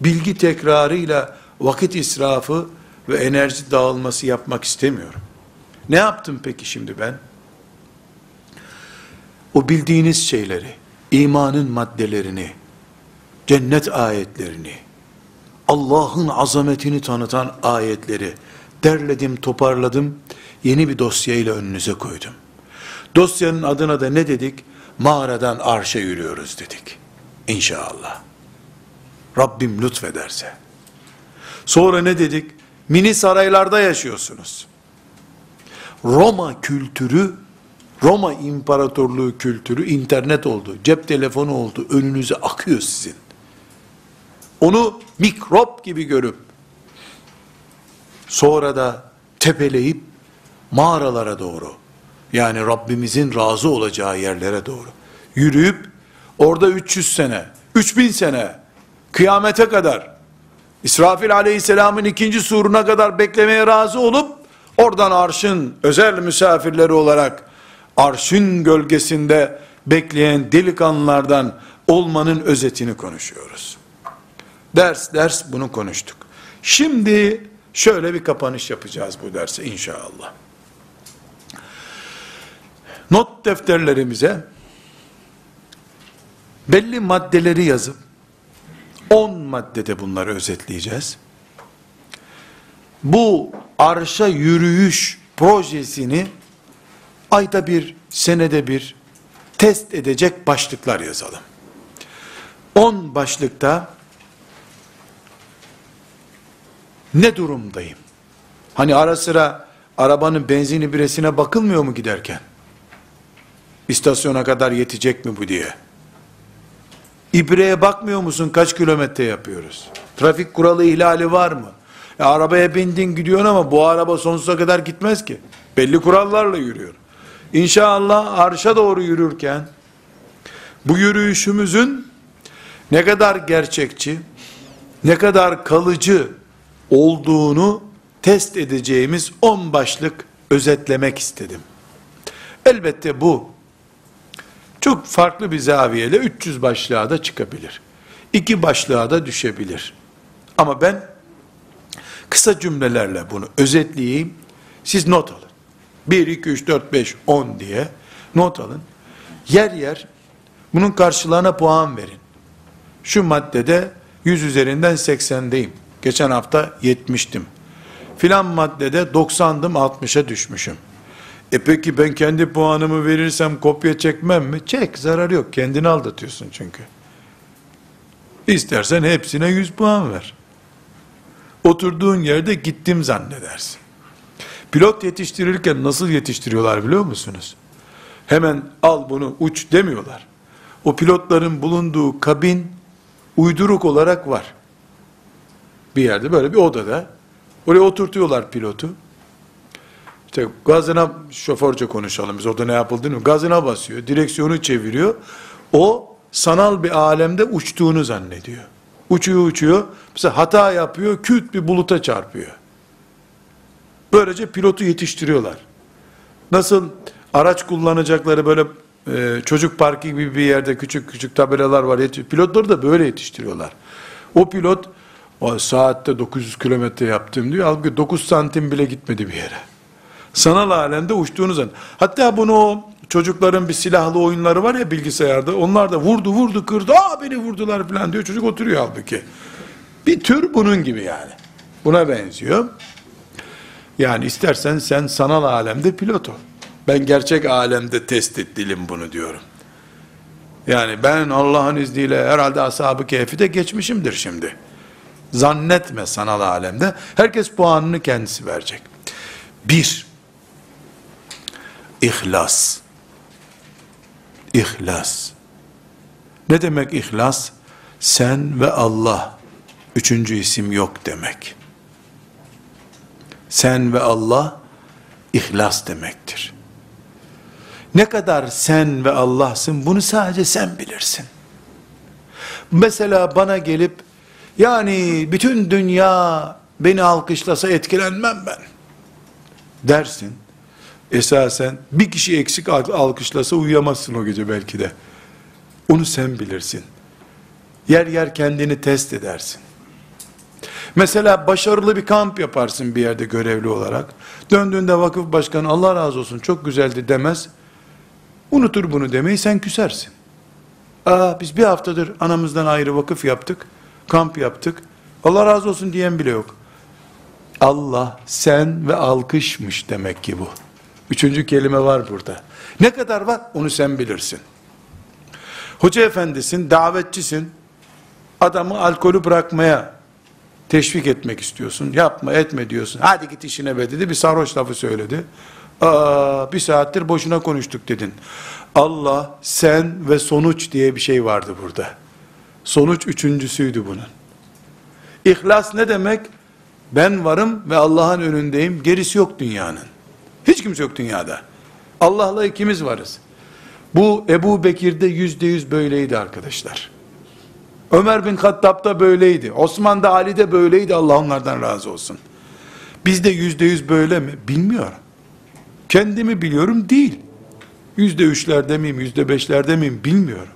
Bilgi tekrarıyla vakit israfı ve enerji dağılması yapmak istemiyorum. Ne yaptım peki şimdi ben? O bildiğiniz şeyleri, imanın maddelerini, cennet ayetlerini, Allah'ın azametini tanıtan ayetleri derledim, toparladım, yeni bir dosyayla önünüze koydum. Dosyanın adına da ne dedik? Mağaradan arşa yürüyoruz dedik. İnşallah. Rabbim lütfederse. Sonra ne dedik? Mini saraylarda yaşıyorsunuz. Roma kültürü, Roma İmparatorluğu kültürü internet oldu, cep telefonu oldu, önünüze akıyor sizin. Onu mikrop gibi görüp, sonra da tepeleyip, mağaralara doğru, yani Rabbimizin razı olacağı yerlere doğru, yürüyüp, orada 300 sene, 3000 sene, kıyamete kadar, İsrafil aleyhisselamın ikinci suruna kadar beklemeye razı olup, oradan arşın özel misafirleri olarak, arşın gölgesinde bekleyen delikanlılardan olmanın özetini konuşuyoruz. Ders ders bunu konuştuk. Şimdi şöyle bir kapanış yapacağız bu derse inşallah. Not defterlerimize belli maddeleri yazıp 10 maddede bunları özetleyeceğiz. Bu arşa yürüyüş projesini ayda bir, senede bir test edecek başlıklar yazalım. 10 başlıkta ne durumdayım? Hani ara sıra arabanın benzini biresine bakılmıyor mu giderken? İstasyona kadar yetecek mi bu diye. İbreye bakmıyor musun kaç kilometre yapıyoruz? Trafik kuralı ihlali var mı? Ya arabaya bindin gidiyorsun ama bu araba sonsuza kadar gitmez ki. Belli kurallarla yürüyor. İnşallah arşa doğru yürürken bu yürüyüşümüzün ne kadar gerçekçi, ne kadar kalıcı olduğunu test edeceğimiz 10 başlık özetlemek istedim. Elbette bu çok farklı bir zaviyeyle 300 başlığa da çıkabilir. İki başlığa da düşebilir. Ama ben kısa cümlelerle bunu özetleyeyim. Siz not alın. 1, 2, 3, 4, 5, 10 diye not alın. Yer yer bunun karşılığına puan verin. Şu maddede 100 üzerinden 80'deyim. Geçen hafta 70'tim. Filan maddede 90'dım 60'a düşmüşüm. E peki ben kendi puanımı verirsem kopya çekmem mi? Çek zarar yok. Kendini aldatıyorsun çünkü. İstersen hepsine 100 puan ver. Oturduğun yerde gittim zannedersin. Pilot yetiştirirken nasıl yetiştiriyorlar biliyor musunuz? Hemen al bunu uç demiyorlar. o pilotların bulunduğu kabin uyduruk olarak var. Bir yerde böyle bir odada. Oraya oturtuyorlar pilotu. İşte gazına şoförce konuşalım biz orada ne yapıldığını gazına basıyor, direksiyonu çeviriyor. O sanal bir alemde uçtuğunu zannediyor. Uçuyor uçuyor. Mesela hata yapıyor, küt bir buluta çarpıyor. Böylece pilotu yetiştiriyorlar. Nasıl araç kullanacakları böyle e, çocuk parkı gibi bir yerde küçük küçük tabelalar var. Pilotları da böyle yetiştiriyorlar. O pilot o saatte 900 kilometre yaptım diyor. Halbuki 9 santim bile gitmedi bir yere. Sanal alemde uçtuğunuz zaman. Hatta bunu çocukların bir silahlı oyunları var ya bilgisayarda. Onlar da vurdu vurdu kırdı. Aa beni vurdular falan diyor. Çocuk oturuyor halbuki. Bir tür bunun gibi yani. Buna benziyor. Yani istersen sen sanal alemde pilot ol. Ben gerçek alemde test ettilim bunu diyorum. Yani ben Allah'ın izniyle herhalde ashab-ı kehfi de geçmişimdir şimdi. Zannetme sanal alemde. Herkes puanını kendisi verecek. Bir, ihlas. İhlas. Ne demek ihlas? Sen ve Allah. Üçüncü isim yok demek. Sen ve Allah ihlas demektir. Ne kadar sen ve Allah'sın bunu sadece sen bilirsin. Mesela bana gelip yani bütün dünya beni alkışlasa etkilenmem ben dersin. Esasen bir kişi eksik alkışlasa uyuyamazsın o gece belki de. Onu sen bilirsin. Yer yer kendini test edersin. Mesela başarılı bir kamp yaparsın bir yerde görevli olarak. Döndüğünde vakıf başkanı Allah razı olsun çok güzeldi demez. Unutur bunu demeyi sen küsersin. Aa biz bir haftadır anamızdan ayrı vakıf yaptık. Kamp yaptık. Allah razı olsun diyen bile yok. Allah, sen ve alkışmış demek ki bu. Üçüncü kelime var burada. Ne kadar var onu sen bilirsin. Hoca efendisin, davetçisin. Adamı alkolü bırakmaya teşvik etmek istiyorsun. Yapma etme diyorsun. Hadi git işine be dedi. Bir sarhoş lafı söyledi. Aa, bir saattir boşuna konuştuk dedin. Allah, sen ve sonuç diye bir şey vardı burada. Sonuç üçüncüsüydü bunun. İhlas ne demek? Ben varım ve Allah'ın önündeyim. Gerisi yok dünyanın. Hiç kimse yok dünyada. Allah'la ikimiz varız. Bu Ebu Bekir'de yüzde yüz böyleydi arkadaşlar. Ömer bin Hattab da böyleydi. Osman da Ali de böyleydi. Allah onlardan razı olsun. Bizde yüzde yüz böyle mi? Bilmiyorum. Kendimi biliyorum değil. Yüzde üçlerde miyim, yüzde beşlerde miyim bilmiyorum.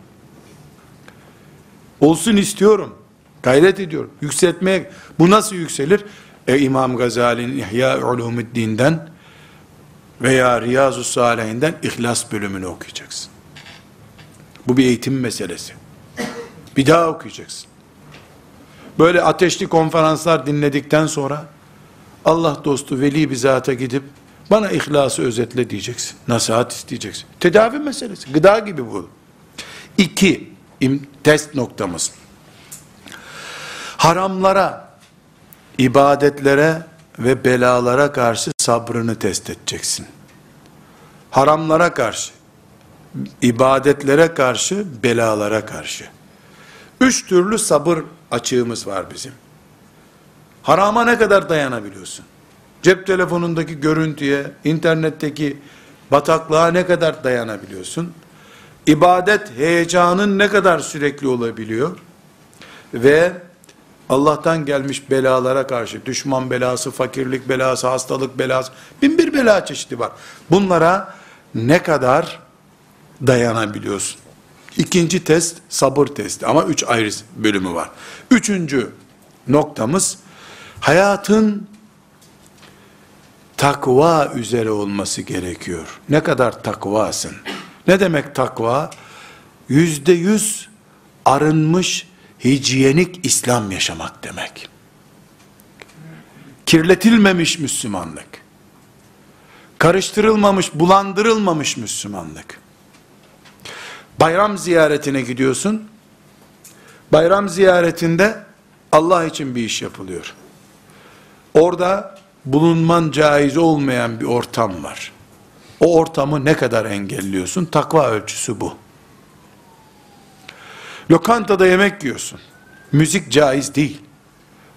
Olsun istiyorum. Gayret ediyorum. Yükseltmeye, bu nasıl yükselir? E, İmam Gazali'nin İhya Ulumuddin'den veya Riyazu Salihinden İhlas bölümünü okuyacaksın. Bu bir eğitim meselesi. Bir daha okuyacaksın. Böyle ateşli konferanslar dinledikten sonra Allah dostu veli bir zata gidip bana ihlası özetle diyeceksin. Nasihat isteyeceksin. Tedavi meselesi. Gıda gibi bu. İki, test noktamız. Haramlara, ibadetlere ve belalara karşı sabrını test edeceksin. Haramlara karşı, ibadetlere karşı, belalara karşı. Üç türlü sabır açığımız var bizim. Harama ne kadar dayanabiliyorsun? Cep telefonundaki görüntüye, internetteki bataklığa ne kadar dayanabiliyorsun? İbadet heyecanın ne kadar sürekli olabiliyor? Ve Allah'tan gelmiş belalara karşı, düşman belası, fakirlik belası, hastalık belası, bin bir bela çeşidi var. Bunlara ne kadar dayanabiliyorsun? İkinci test sabır testi ama üç ayrı bölümü var. Üçüncü noktamız hayatın takva üzere olması gerekiyor. Ne kadar takvasın? Ne demek takva? Yüzde yüz arınmış, hijyenik İslam yaşamak demek. Kirletilmemiş Müslümanlık. Karıştırılmamış, bulandırılmamış Müslümanlık. Bayram ziyaretine gidiyorsun. Bayram ziyaretinde Allah için bir iş yapılıyor. Orada bulunman caiz olmayan bir ortam var. O ortamı ne kadar engelliyorsun? Takva ölçüsü bu. Lokantada yemek yiyorsun. Müzik caiz değil.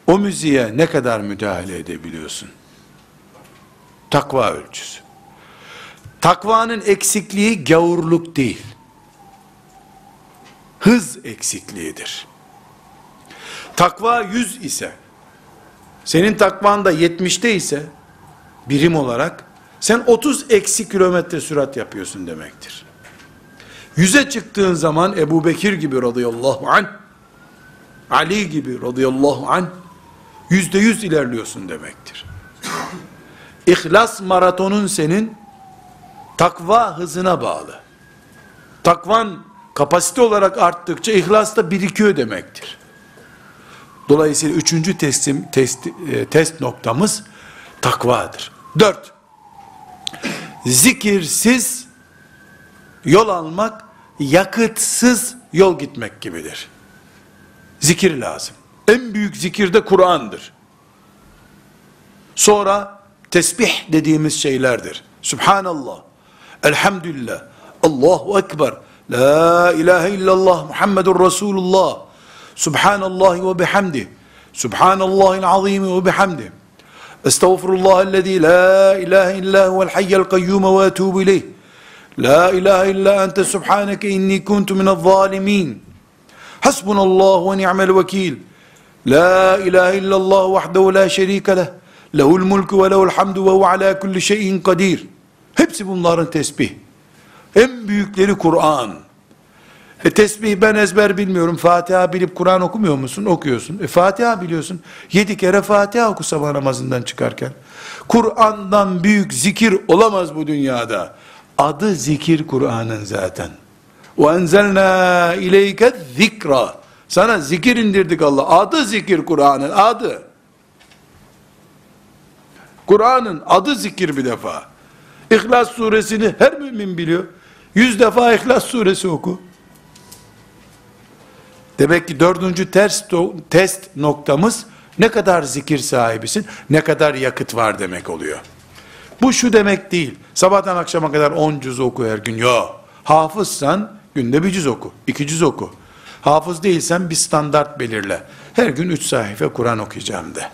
O müziğe ne kadar müdahale edebiliyorsun? Takva ölçüsü. Takvanın eksikliği gavurluk değil. Hız eksikliğidir. Takva 100 ise, senin takvan da 70'te ise, birim olarak, sen 30 eksi kilometre sürat yapıyorsun demektir. Yüze çıktığın zaman Ebu Bekir gibi radıyallahu anh, Ali gibi radıyallahu anh, yüzde yüz ilerliyorsun demektir. İhlas maratonun senin takva hızına bağlı. Takvan kapasite olarak arttıkça ihlas da birikiyor demektir. Dolayısıyla üçüncü testim, test, e, test noktamız takvadır. Dört, zikirsiz yol almak, yakıtsız yol gitmek gibidir. Zikir lazım. En büyük zikir de Kur'an'dır. Sonra tesbih dediğimiz şeylerdir. Subhanallah, elhamdülillah, Allahu Ekber, La ilahe illallah Muhammedur Resulullah, Subhanallah ve bihamdi, Subhanallahil azim ve bihamdi, Estağfurullah ellezî la ilahe illa huvel hayyel kayyum ve etûbü ileyh, La ilahe illa ente subhaneke inni kuntu minel zalimin. Hasbunallah ve ni'mel vekil. La ilahe illallah vahdehu la şerike leh. Lehul mulku ve lehul hamdu ve hu ala kulli şeyin kadir. Hepsi bunların tesbih. En büyükleri Kur'an. E tesbih ben ezber bilmiyorum. Fatiha bilip Kur'an okumuyor musun? Okuyorsun. E Fatiha biliyorsun. Yedi kere Fatiha oku sabah namazından çıkarken. Kur'an'dan büyük zikir olamaz bu dünyada. Adı zikir Kur'an'ın zaten. وَاَنْزَلْنَا اِلَيْكَ zikra. Sana zikir indirdik Allah. Adı zikir Kur'an'ın adı. Kur'an'ın adı zikir bir defa. İhlas suresini her mümin biliyor. Yüz defa İhlas suresi oku. Demek ki dördüncü test, test noktamız ne kadar zikir sahibisin, ne kadar yakıt var demek oluyor. Bu şu demek değil. Sabahtan akşama kadar 10 cüz oku her gün. Yok. Hafızsan günde bir cüz oku, iki cüz oku. Hafız değilsen bir standart belirle. Her gün 3 sayfa Kur'an okuyacağım de.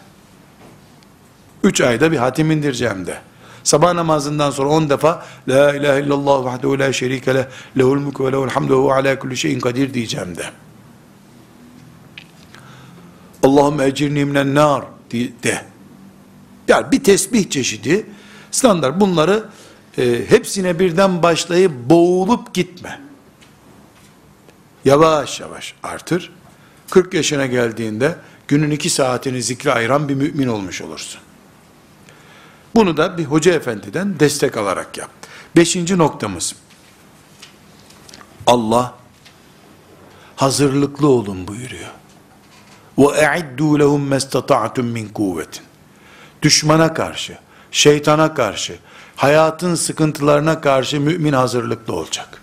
3 ayda bir hatim indireceğim de. Sabah namazından sonra 10 defa La ilahe illallah vahdehu la şerike leh lehul mulku ve lehul hamdu ve ala kulli şeyin kadir diyeceğim de. Allahümme ecirni minen nar de. Yani bir tesbih çeşidi standart bunları e, hepsine birden başlayıp boğulup gitme. Yavaş yavaş artır. 40 yaşına geldiğinde günün iki saatini zikre ayıran bir mümin olmuş olursun. Bunu da bir hoca efendiden destek alarak yap. Beşinci noktamız. Allah hazırlıklı olun buyuruyor. Ve e'iddu lehum mestata'tum min kuvvetin. Düşmana karşı şeytana karşı, hayatın sıkıntılarına karşı mümin hazırlıklı olacak.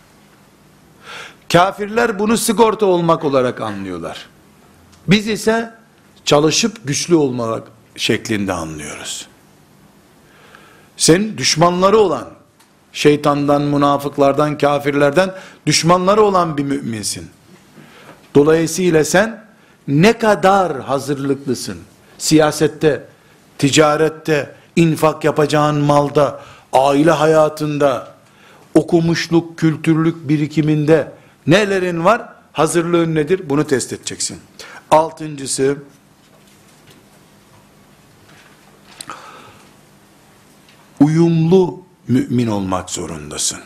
Kafirler bunu sigorta olmak olarak anlıyorlar. Biz ise çalışıp güçlü olmak şeklinde anlıyoruz. Sen düşmanları olan, şeytandan, münafıklardan, kafirlerden düşmanları olan bir müminsin. Dolayısıyla sen ne kadar hazırlıklısın? Siyasette, ticarette, infak yapacağın malda, aile hayatında, okumuşluk, kültürlük birikiminde nelerin var? Hazırlığın nedir? Bunu test edeceksin. Altıncısı, uyumlu mümin olmak zorundasın.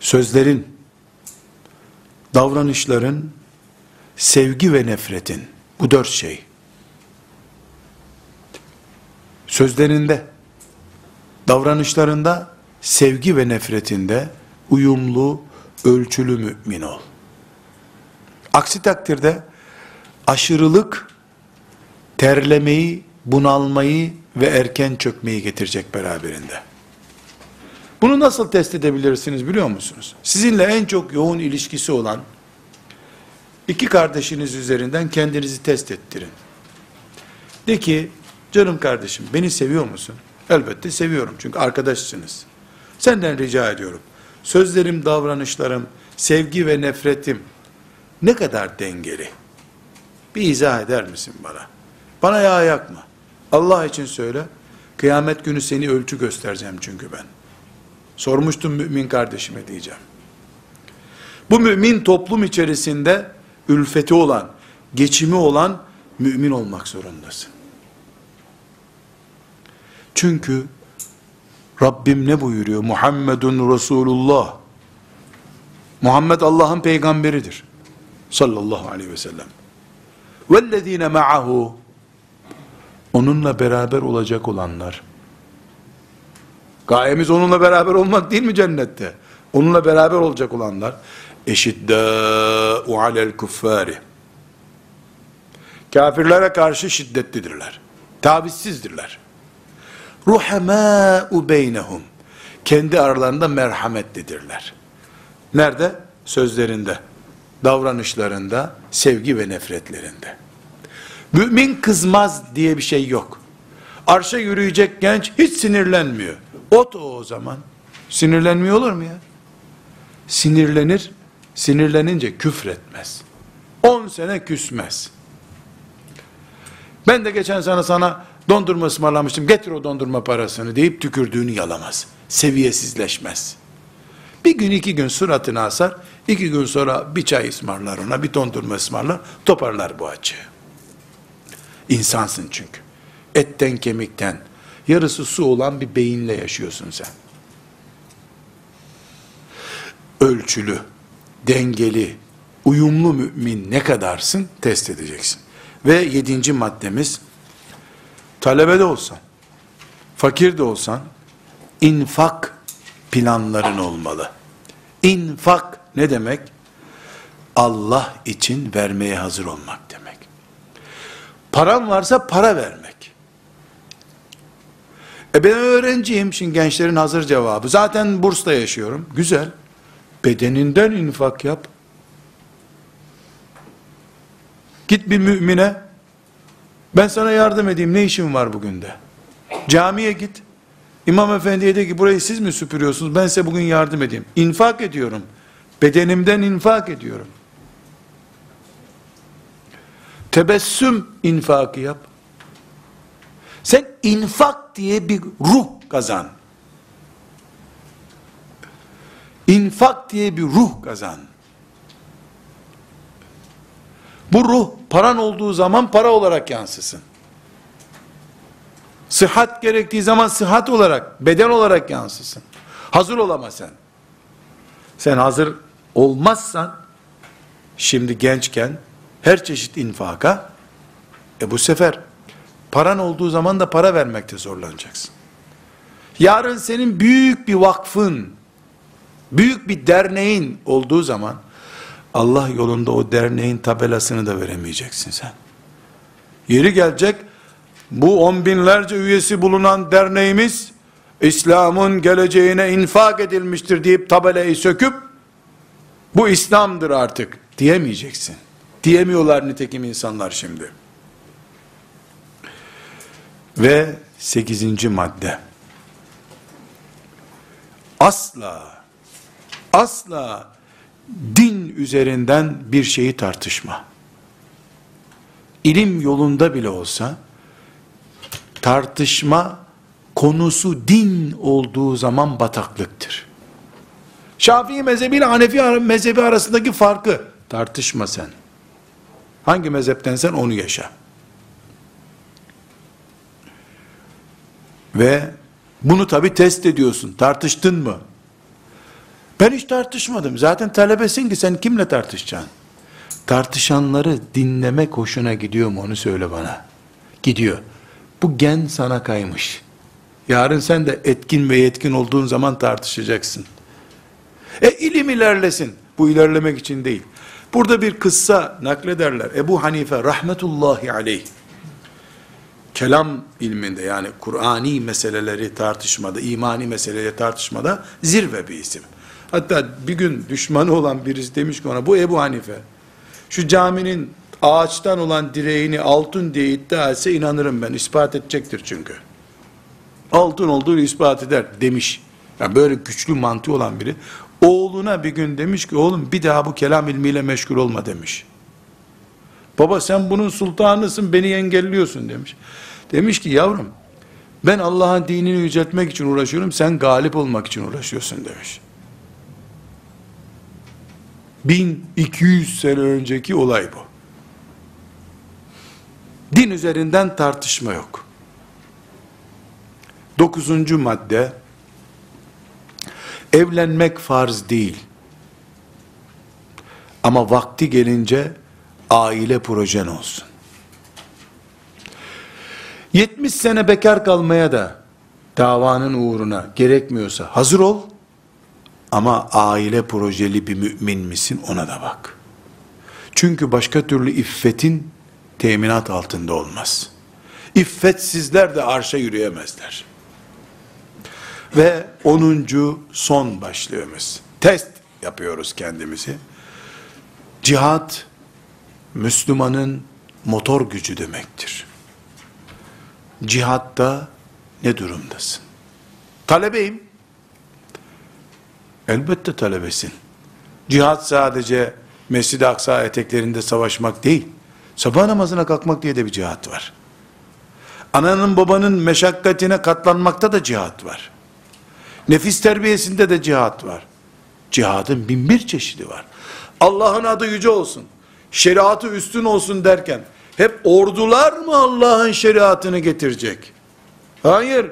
Sözlerin, davranışların, sevgi ve nefretin, bu dört şey, sözlerinde, davranışlarında, sevgi ve nefretinde, uyumlu, ölçülü mümin ol. Aksi takdirde, aşırılık, terlemeyi, bunalmayı ve erken çökmeyi getirecek beraberinde. Bunu nasıl test edebilirsiniz biliyor musunuz? Sizinle en çok yoğun ilişkisi olan iki kardeşiniz üzerinden kendinizi test ettirin. De ki, canım kardeşim beni seviyor musun? Elbette seviyorum çünkü arkadaşsınız. Senden rica ediyorum. sözlerim, davranışlarım, sevgi ve nefretim ne kadar dengeli? Bir izah eder misin bana? Bana yağ yakma. Allah için söyle. Kıyamet günü seni ölçü göstereceğim çünkü ben. Sormuştum mümin kardeşime diyeceğim. Bu mümin toplum içerisinde ülfeti olan, geçimi olan mümin olmak zorundasın. Çünkü Rabbim ne buyuruyor? Muhammedun Resulullah. Muhammed Allah'ın peygamberidir. Sallallahu aleyhi ve sellem. Vellezine ma'ahu onunla beraber olacak olanlar. Gayemiz onunla beraber olmak değil mi cennette? Onunla beraber olacak olanlar. Eşiddâ'u alel kuffâri. Kafirlere karşı şiddetlidirler. Tavizsizdirler. Ruhamâ'u beynehum. Kendi aralarında merhametlidirler. Nerede? Sözlerinde, davranışlarında, sevgi ve nefretlerinde. Mümin kızmaz diye bir şey yok. Arşa yürüyecek genç hiç sinirlenmiyor. Ot o o zaman. Sinirlenmiyor olur mu ya? Sinirlenir, sinirlenince küfretmez. 10 sene küsmez. Ben de geçen sene sana dondurma ısmarlamıştım, getir o dondurma parasını deyip tükürdüğünü yalamaz. Seviyesizleşmez. Bir gün iki gün suratını asar, iki gün sonra bir çay ısmarlar ona, bir dondurma ısmarlar, toparlar bu açığı. İnsansın çünkü. Etten kemikten, yarısı su olan bir beyinle yaşıyorsun sen. Ölçülü, dengeli, uyumlu mümin ne kadarsın test edeceksin. Ve yedinci maddemiz, talebede olsan, fakir de olsan, infak planların olmalı. İnfak ne demek? Allah için vermeye hazır olmak demek. Param varsa para vermek. E ben öğrenciyim, şimdi gençlerin hazır cevabı. Zaten bursla yaşıyorum. Güzel. Bedeninden infak yap. Git bir mümine, ben sana yardım edeyim, ne işin var bugün de. Camiye git. İmam efendiye de ki burayı siz mi süpürüyorsunuz? Ben size bugün yardım edeyim. İnfak ediyorum. Bedenimden infak ediyorum. Tebessüm infakı yap. Sen infak diye bir ruh kazan. İnfak diye bir ruh kazan. Bu ruh paran olduğu zaman para olarak yansısın. Sıhhat gerektiği zaman sıhhat olarak, beden olarak yansısın. Hazır olama sen. Sen hazır olmazsan, şimdi gençken, her çeşit infaka, e bu sefer, paran olduğu zaman da para vermekte zorlanacaksın. Yarın senin büyük bir vakfın, büyük bir derneğin olduğu zaman, Allah yolunda o derneğin tabelasını da veremeyeceksin sen. Yeri gelecek, bu on binlerce üyesi bulunan derneğimiz, İslam'ın geleceğine infak edilmiştir deyip tabelayı söküp, bu İslam'dır artık diyemeyeceksin. Diyemiyorlar nitekim insanlar şimdi. Ve sekizinci madde. Asla, asla din üzerinden bir şeyi tartışma. İlim yolunda bile olsa, tartışma konusu din olduğu zaman bataklıktır. Şafii mezhebi ile Hanefi mezhebi arasındaki farkı tartışma sen. Hangi mezheptensen onu yaşa. Ve bunu tabi test ediyorsun. Tartıştın mı? Ben hiç tartışmadım. Zaten talebesin ki sen kimle tartışacaksın? Tartışanları dinlemek hoşuna gidiyor mu onu söyle bana. Gidiyor. Bu gen sana kaymış. Yarın sen de etkin ve yetkin olduğun zaman tartışacaksın. E ilim ilerlesin. Bu ilerlemek için değil. Burada bir kıssa naklederler. Ebu Hanife rahmetullahi aleyh. Kelam ilminde yani Kur'ani meseleleri tartışmada, imani meseleleri tartışmada zirve bir isim. Hatta bir gün düşmanı olan birisi demiş ki ona bu Ebu Hanife şu caminin ağaçtan olan direğini altın diye iddia etse inanırım ben. ispat edecektir çünkü. Altın olduğunu ispat eder demiş. Yani böyle güçlü mantığı olan biri. Oğluna bir gün demiş ki oğlum bir daha bu kelam ilmiyle meşgul olma demiş. Baba sen bunun sultanısın beni engelliyorsun demiş. Demiş ki yavrum ben Allah'ın dinini yüceltmek için uğraşıyorum sen galip olmak için uğraşıyorsun demiş. 1200 sene önceki olay bu. Din üzerinden tartışma yok. Dokuzuncu madde, evlenmek farz değil. Ama vakti gelince aile projen olsun. 70 sene bekar kalmaya da davanın uğruna gerekmiyorsa hazır ol. Ama aile projeli bir mümin misin ona da bak. Çünkü başka türlü iffetin teminat altında olmaz. İffetsizler de arşa yürüyemezler. Ve 10. son başlığımız. Test yapıyoruz kendimizi. Cihat, Müslümanın motor gücü demektir. Cihatta ne durumdasın? Talebeyim. Elbette talebesin. Cihat sadece Mescid-i Aksa eteklerinde savaşmak değil. Sabah namazına kalkmak diye de bir cihat var. Ananın babanın meşakkatine katlanmakta da cihat var. Nefis terbiyesinde de cihat var. Cihadın bin bir çeşidi var. Allah'ın adı yüce olsun. Şeriatı üstün olsun derken hep ordular mı Allah'ın şeriatını getirecek? Hayır.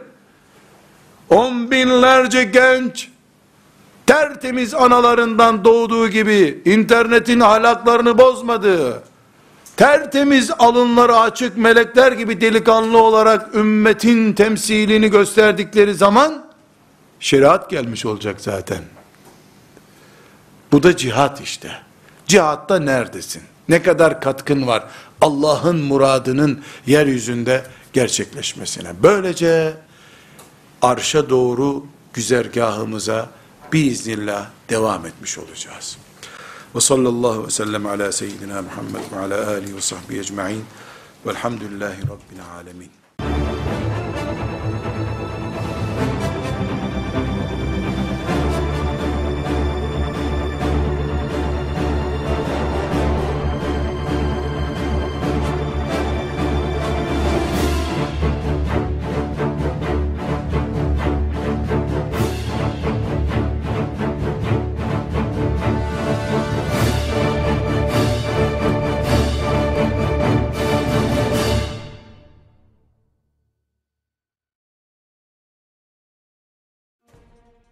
On binlerce genç tertemiz analarından doğduğu gibi internetin ahlaklarını bozmadığı, tertemiz alınları açık melekler gibi delikanlı olarak ümmetin temsilini gösterdikleri zaman şeriat gelmiş olacak zaten. Bu da cihat işte. Cihatta neredesin? Ne kadar katkın var Allah'ın muradının yeryüzünde gerçekleşmesine. Böylece arşa doğru güzergahımıza biiznillah devam etmiş olacağız. Ve sallallahu ve sellem ala seyyidina Muhammed ve ala alihi ve sahbihi ecma'in velhamdülillahi rabbil alemin.